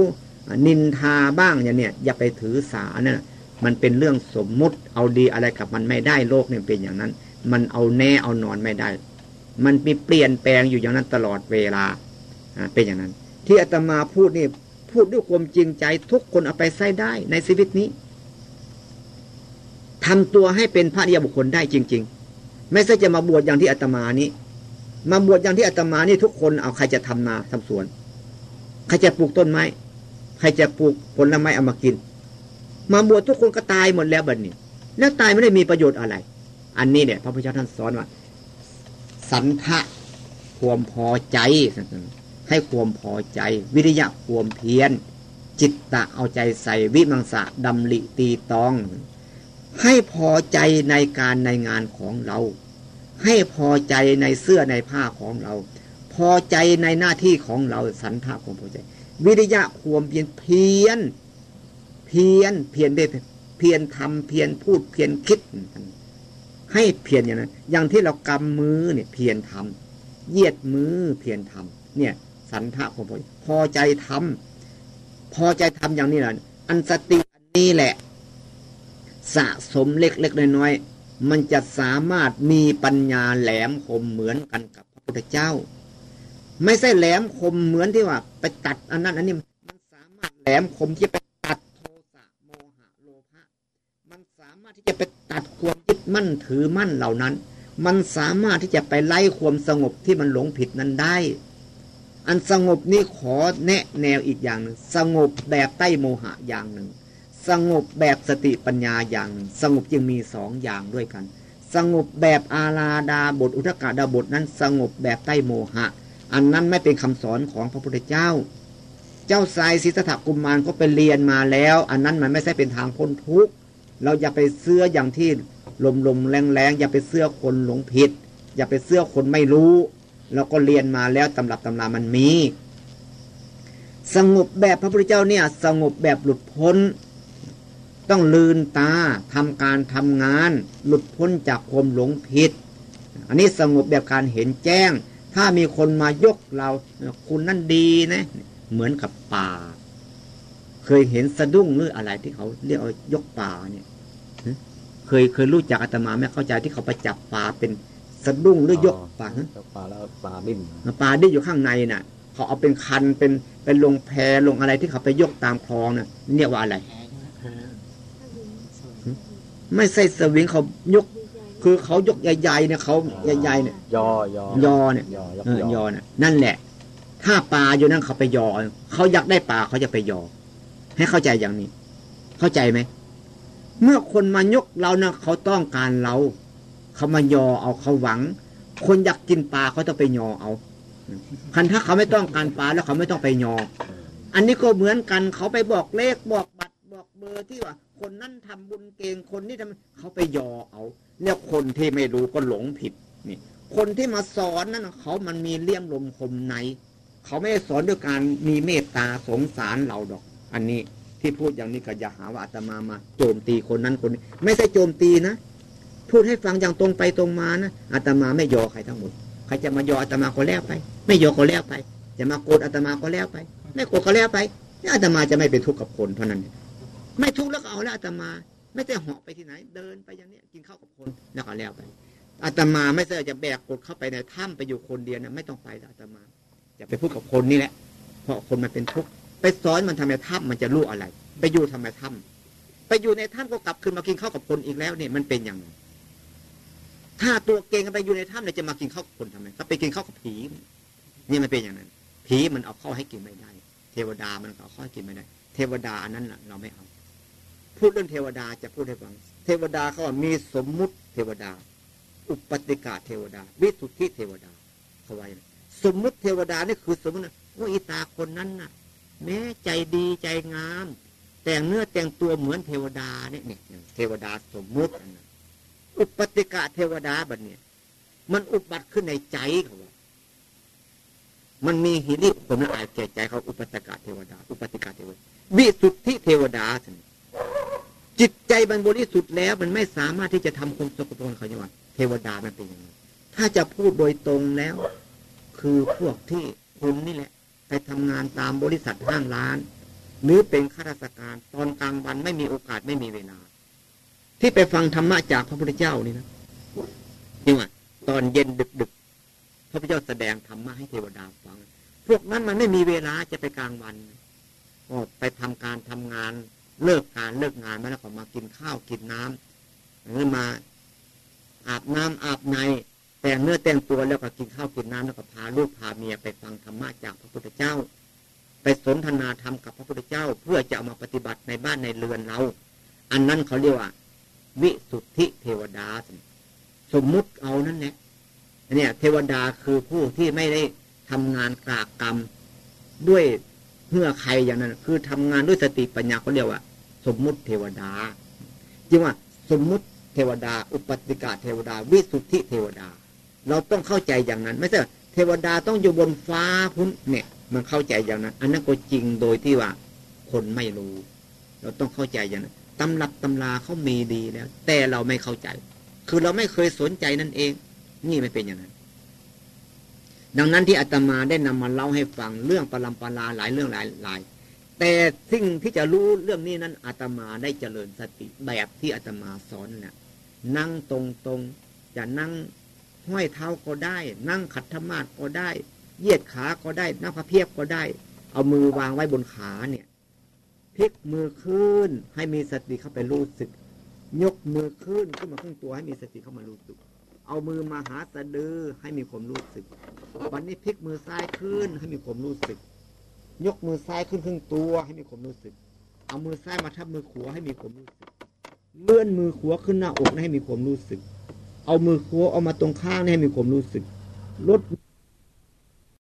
นินทาบ้างอย่างเนี้ยอย่าไปถือสาเนี่ยมันเป็นเรื่องสมมุติเอาดีอะไรกับมันไม่ได้โลกเนี่ยเป็นอย่างนั้น มันเอาแน่เอานอนไม่ได้ มันมีเปลี่ยนแปลงอยู่อย่างนั้นตลอดเวลาเป็นอย่างนั้น ที่อาตมาพูดนี่ พูดด้วยความจริงใจทุกคนเอาไปใช้ได้ในชีวิตนี้ทำตัวให้เป็นพระเดียบุคคลได้จริง ๆ ไม่ใช่จะมาบวชอย่างที่อาตมานี้ มาบวชอย่างที่อาตมานี่ทุกคนเอาใครจะทำนาทำสวน ใครจะปลูกต้นไม้ ใครจะปลูกผลไม้เอามากิน มาบวชทุกคนก็ตายหมดแล้วบัดนี้ แล้วตายไม่ได้มีประโยชน์อะไร อันนี้เนี่ยพระพุทธเจ้าท่านสอนว่า สันทะความพอใจ ให้ความพอใจ วิริยะความเพียร จิตตะเอาใจใส่วิมังสะดำริตีตอง ให้พอใจในการในงานของเรา ให้พอใจในเสื้อในผ้าของเรา พอใจในหน้าที่ของเราสันทาความพอใจ วิริยะความเพียนเพียนเพียนเพียนเเพียนทำเพียนพูดเพียนคิด ให้เพียนอย่างนั้นอย่างที่เรากำมือเนี่ยเพียนทำเยียดมือเพียนทำเนี่ย สันทะความพอใจพอใจทำพอใจทำอย่างนี้แหละอันสติอันนี้แหละ สะสมเล็กๆน้อยๆมันจะสามารถมีปัญญาแหลมคมเหมือนกันกับพระพุทธเจ้า ไม่ใช่แหลมคมเหมือนที่ว่า ไปตัดอันนั้นอันนี้มันสามารถแหลมคมที่ไปตัดโทสะโมหะโลภะมันสามารถที่จะไปตัดความยึดมั่นถือมั่นเหล่านั้น มันสามารถที่จะไปไล่ความสงบที่มันหลงผิดนั้นได้ อันสงบนี้ขอแนะแนวอีกอย่างหนึ่งสงบแบบใต้โมหะอย่างหนึ่ง สงบแบบสติปัญญาอย่างหนึ่ง สงบจึงมีสองอย่างด้วยกัน สงบแบบอาลาดาบทอุทกาดาบทนั้นสงบแบบใต้โมหะ อันนั้นไม่เป็นคำสอนของพระพุทธเจ้า เจ้าสายศิสถกุมมารก็ไปเรียนมาแล้ว อันนั้นมันไม่ใช่เป็นทางพ้นทุกข์เราอย่าไปเสื้ออย่างที่ลมลมแรงแรงอย่าไปเสื้อคนหลงผิด อย่าไปเสื้อคนไม่รู้ เราก็เรียนมาแล้วตำรับตำรามันมี สงบแบบพระพุทธเจ้าเนี่ย สงบแบบหลุดพ้น ต้องลืนตาทำการทำงาน หลุดพ้นจากความหลงผิด อันนี้สงบแบบการเห็นแจ้ง ถ้ามีคนมายกเราคุณนั่นดีนะเหมือนกับป่า เคยเห็นสะดุ้งหรืออะไรที่เขาเรียกเอายกป่าเนี่ยเคยเคยรู้จักอาตมาไม่เข้าใจที่เขาไปจับปลาเป็น สะดุ้งหรือยกป่ายกปลาแล้วปลาดิ้นปลาดิ้นอยู่ข้างในน่ะ เขาเอาเป็นคันเป็นเป็นลงแพลงอะไรที่เขาไปยกตามคลองน่ะเรียกว่าอะไร ไม่ใช่สวิงเขายก คือเขายกใหญ่ๆเนี่ยเขาใหญ่ๆเนี่ยยอยอยอเนี่ยยอเนี่ยนั่นแหละ ถ้าปลาอยู่นั่นเขาไปยอเขาอยากได้ปลาเขาจะไปยอ ให้เข้าใจอย่างนี้ เข้าใจไหมเมื่อคนมายกเรานะเขาต้องการเรา เขามายอเอาเขาหวัง คนอยากกินปลาเขาต้องไปยอเอาคันถ้าเขาไม่ต้องการปลาแล้วเขาไม่ต้องไปยอ อันนี้ก็เหมือนกันเขาไปบอกเลขบอกบัตรบอกเบอร์ที่ว่า คนนั้นทำบุญเก่งคนนี้ทำเขาไปยอเอาเนี่ยคนที่ไม่รู้ก็หลงผิดนี่ คนที่มาสอนนั่นเขามันมีเลี่ยมลมคมในเขาไม่ได้สอนด้วยการมีเมตตาสงสารเราดอก อันนี้ที่พูดอย่างนี้ก็อย่าหาว่าอาตมามาโจมตีคนนั้นคนนี้ ไม่ใช่โจมตีนะ พูดให้ฟังอย่างตรงไปตรงมานะอาตมาไม่ยอใครทั้งหมดใครจะมายออาตมาก็แล้วไป ไม่ยอก็แล้วไป จะมาโกรธอาตมาก็แล้วไป ไม่โกรธก็แล้วไปนี่อาตมาจะไม่เป็นทุกข์กับคนเท่านั้น ไม่ทุกข์แล้วก็เอาแล้วอาตมา ไม่ได้เหาะไปที่ไหน เดินไปอย่างนี้กินข้าวกับคนแล้วก็แล้วไปอาตมาไม่ใช่จะแบกกดเข้าไปในถ้ำไปอยู่คนเดียวนะไม่ต้องไปอาตมาอย่าไปพูดกับคนนี่แหละ เพราะคนมันเป็นทุกข์ไปสอนมันทำในถ้ำมันจะรู้อะไร ไปอยู่ทำไมถ้ำไปอยู่ในถ้ำก็กลับคืนมากินข้าวกับคนอีกแล้วเนี่ยมันเป็นอย่างไร ถ้าตัวเก่งไปอยู่ในถ้ำเนี่ยจะมากินข้าวคนทำไมก็ไปกินข้าวกับผีนี่มันเป็นอย่างนั้น ผีมันเอาข้าวให้กินไม่ได้ เทวดามันเอาข้าวให้กินไม่ได้ เทวดาอันนั้นเราไม่เอา พูดเรื่องเทวดาจะพูดให้ฟัง เทวดาเขามีสมมุติเทวดา อุปติกาเทวดา วิสุทธิเทวดาเขาไว้สมมุติเทวดานี่คือสมมติว่าอิตาคนนั้นน่ะ แม้ใจดีใจงาม แต่งเนื้อแต่งตัวเหมือนเทวดาเนี่ยเนี่ยเทวดาสมมุติ อุปติกาเทวดาบัดเนี่ย มันอุบัติขึ้นในใจเขามันมีหิริผลละอายแก่ใจเขาอุปติกาเทวดา อุปติกาเทวดาวิสุทธิเทวดาสิจิตใจมันบริสุทธิ์แล้ว มันไม่สามารถที่จะทำความสกปรกเขาอย่างว่าเทวดามันเป็นอย่างไรถ้าจะพูดโดยตรงแล้ว คือพวกที่คุณนี่แหละ ไปทำงานตามบริษัทห้างร้าน หรือเป็นข้าราชการตอนกลางวันไม่มีโอกาสไม่มีเวลา ที่ไปฟังธรรมะจากพระพุทธเจ้านี่นะจริงว่าตอนเย็นดึกๆพระพุทธเจ้าแสดงธรรมะให้เทวดาฟัง พวกนั้นมันไม่มีเวลาจะไปกลางวันก็ไปทำการทำงานเลิกการเลิกงานมาแล้วก็มากินข้าวกินน้ำหรือมาอาบน้ำอาบในแต่งเนื้อแต่งตัวแล้วก็กินข้าวกินน้ำแล้วก็พาลูกพาเมียไปฟังธรรมะจากพระพุทธเจ้า ไปสนทนาธรรมกับพระพุทธเจ้า เพื่อจะเอามาปฏิบัติในบ้านในเรือนเรา อันนั้นเขาเรียกว่า วิสุทธิเทวดาสมมุติเอานั่นแหละเนี่ย เทวดาคือผู้ที่ไม่ได้ทำงานกรากกรรม ด้วยเพื่อใครอย่างนั้น คือทำงานด้วยสติปัญญาเขาเรียกว่า สมมุติเทวดาจริงว่า สมมุติเทวดา อุปติกาเทวดา วิสุทธิเทวดา เราต้องเข้าใจอย่างนั้น ไม่ใช่เทวดาต้องอยู่บนฟ้าพุ้นเนี่ย มันเข้าใจอย่างนั้น อันนั้นก็จริงโดยที่ว่า คนไม่รู้ เราต้องเข้าใจอย่างนั้น ตำรับตำราเขามีดีแล้ว แต่เราไม่เข้าใจ คือเราไม่เคยสนใจนั่นเอง นี่ไม่เป็นอย่างนั้น ดังนั้นที่อาตมาได้นำมาเล่าให้ฟังเรื่องปรำปราหลายเรื่องหลายหลายแต่สิ่งที่จะรู้เรื่องนี้นั้นอาตมาได้เจริญสติแบบที่อาตมาสอนเนี่ยนั่งตรงตรงจะนั่งห้อยเท้าก็ได้ นั่งขัดธรรมาสก็ได้ เหยียดขาก็ได้นั่งพระเพียบก็ได้ เอามือวางไว้บนขาเนี่ย พลิกมือขึ้น ให้มีสติเข้าไปรู้สึก ยกมือขึ้นขึ้นมาครึ่งตัวให้มีสติเข้ามารู้สึก เอามือมาหาสะดือให้มีความรู้สึก วันนี้พลิกมือซ้ายขึ้นให้มีความรู้สึก ยกมือซ้ายขึ้นครึ่งตัวให้มีความรู้สึก เอามือซ้ายมาทับมือขวาให้มีความรู้สึก เลื่อนมือขวาขึ้นหน้าอกให้มีความรู้สึก เอามือขวาเอามาตรงข้างให้มีความรู้สึกลด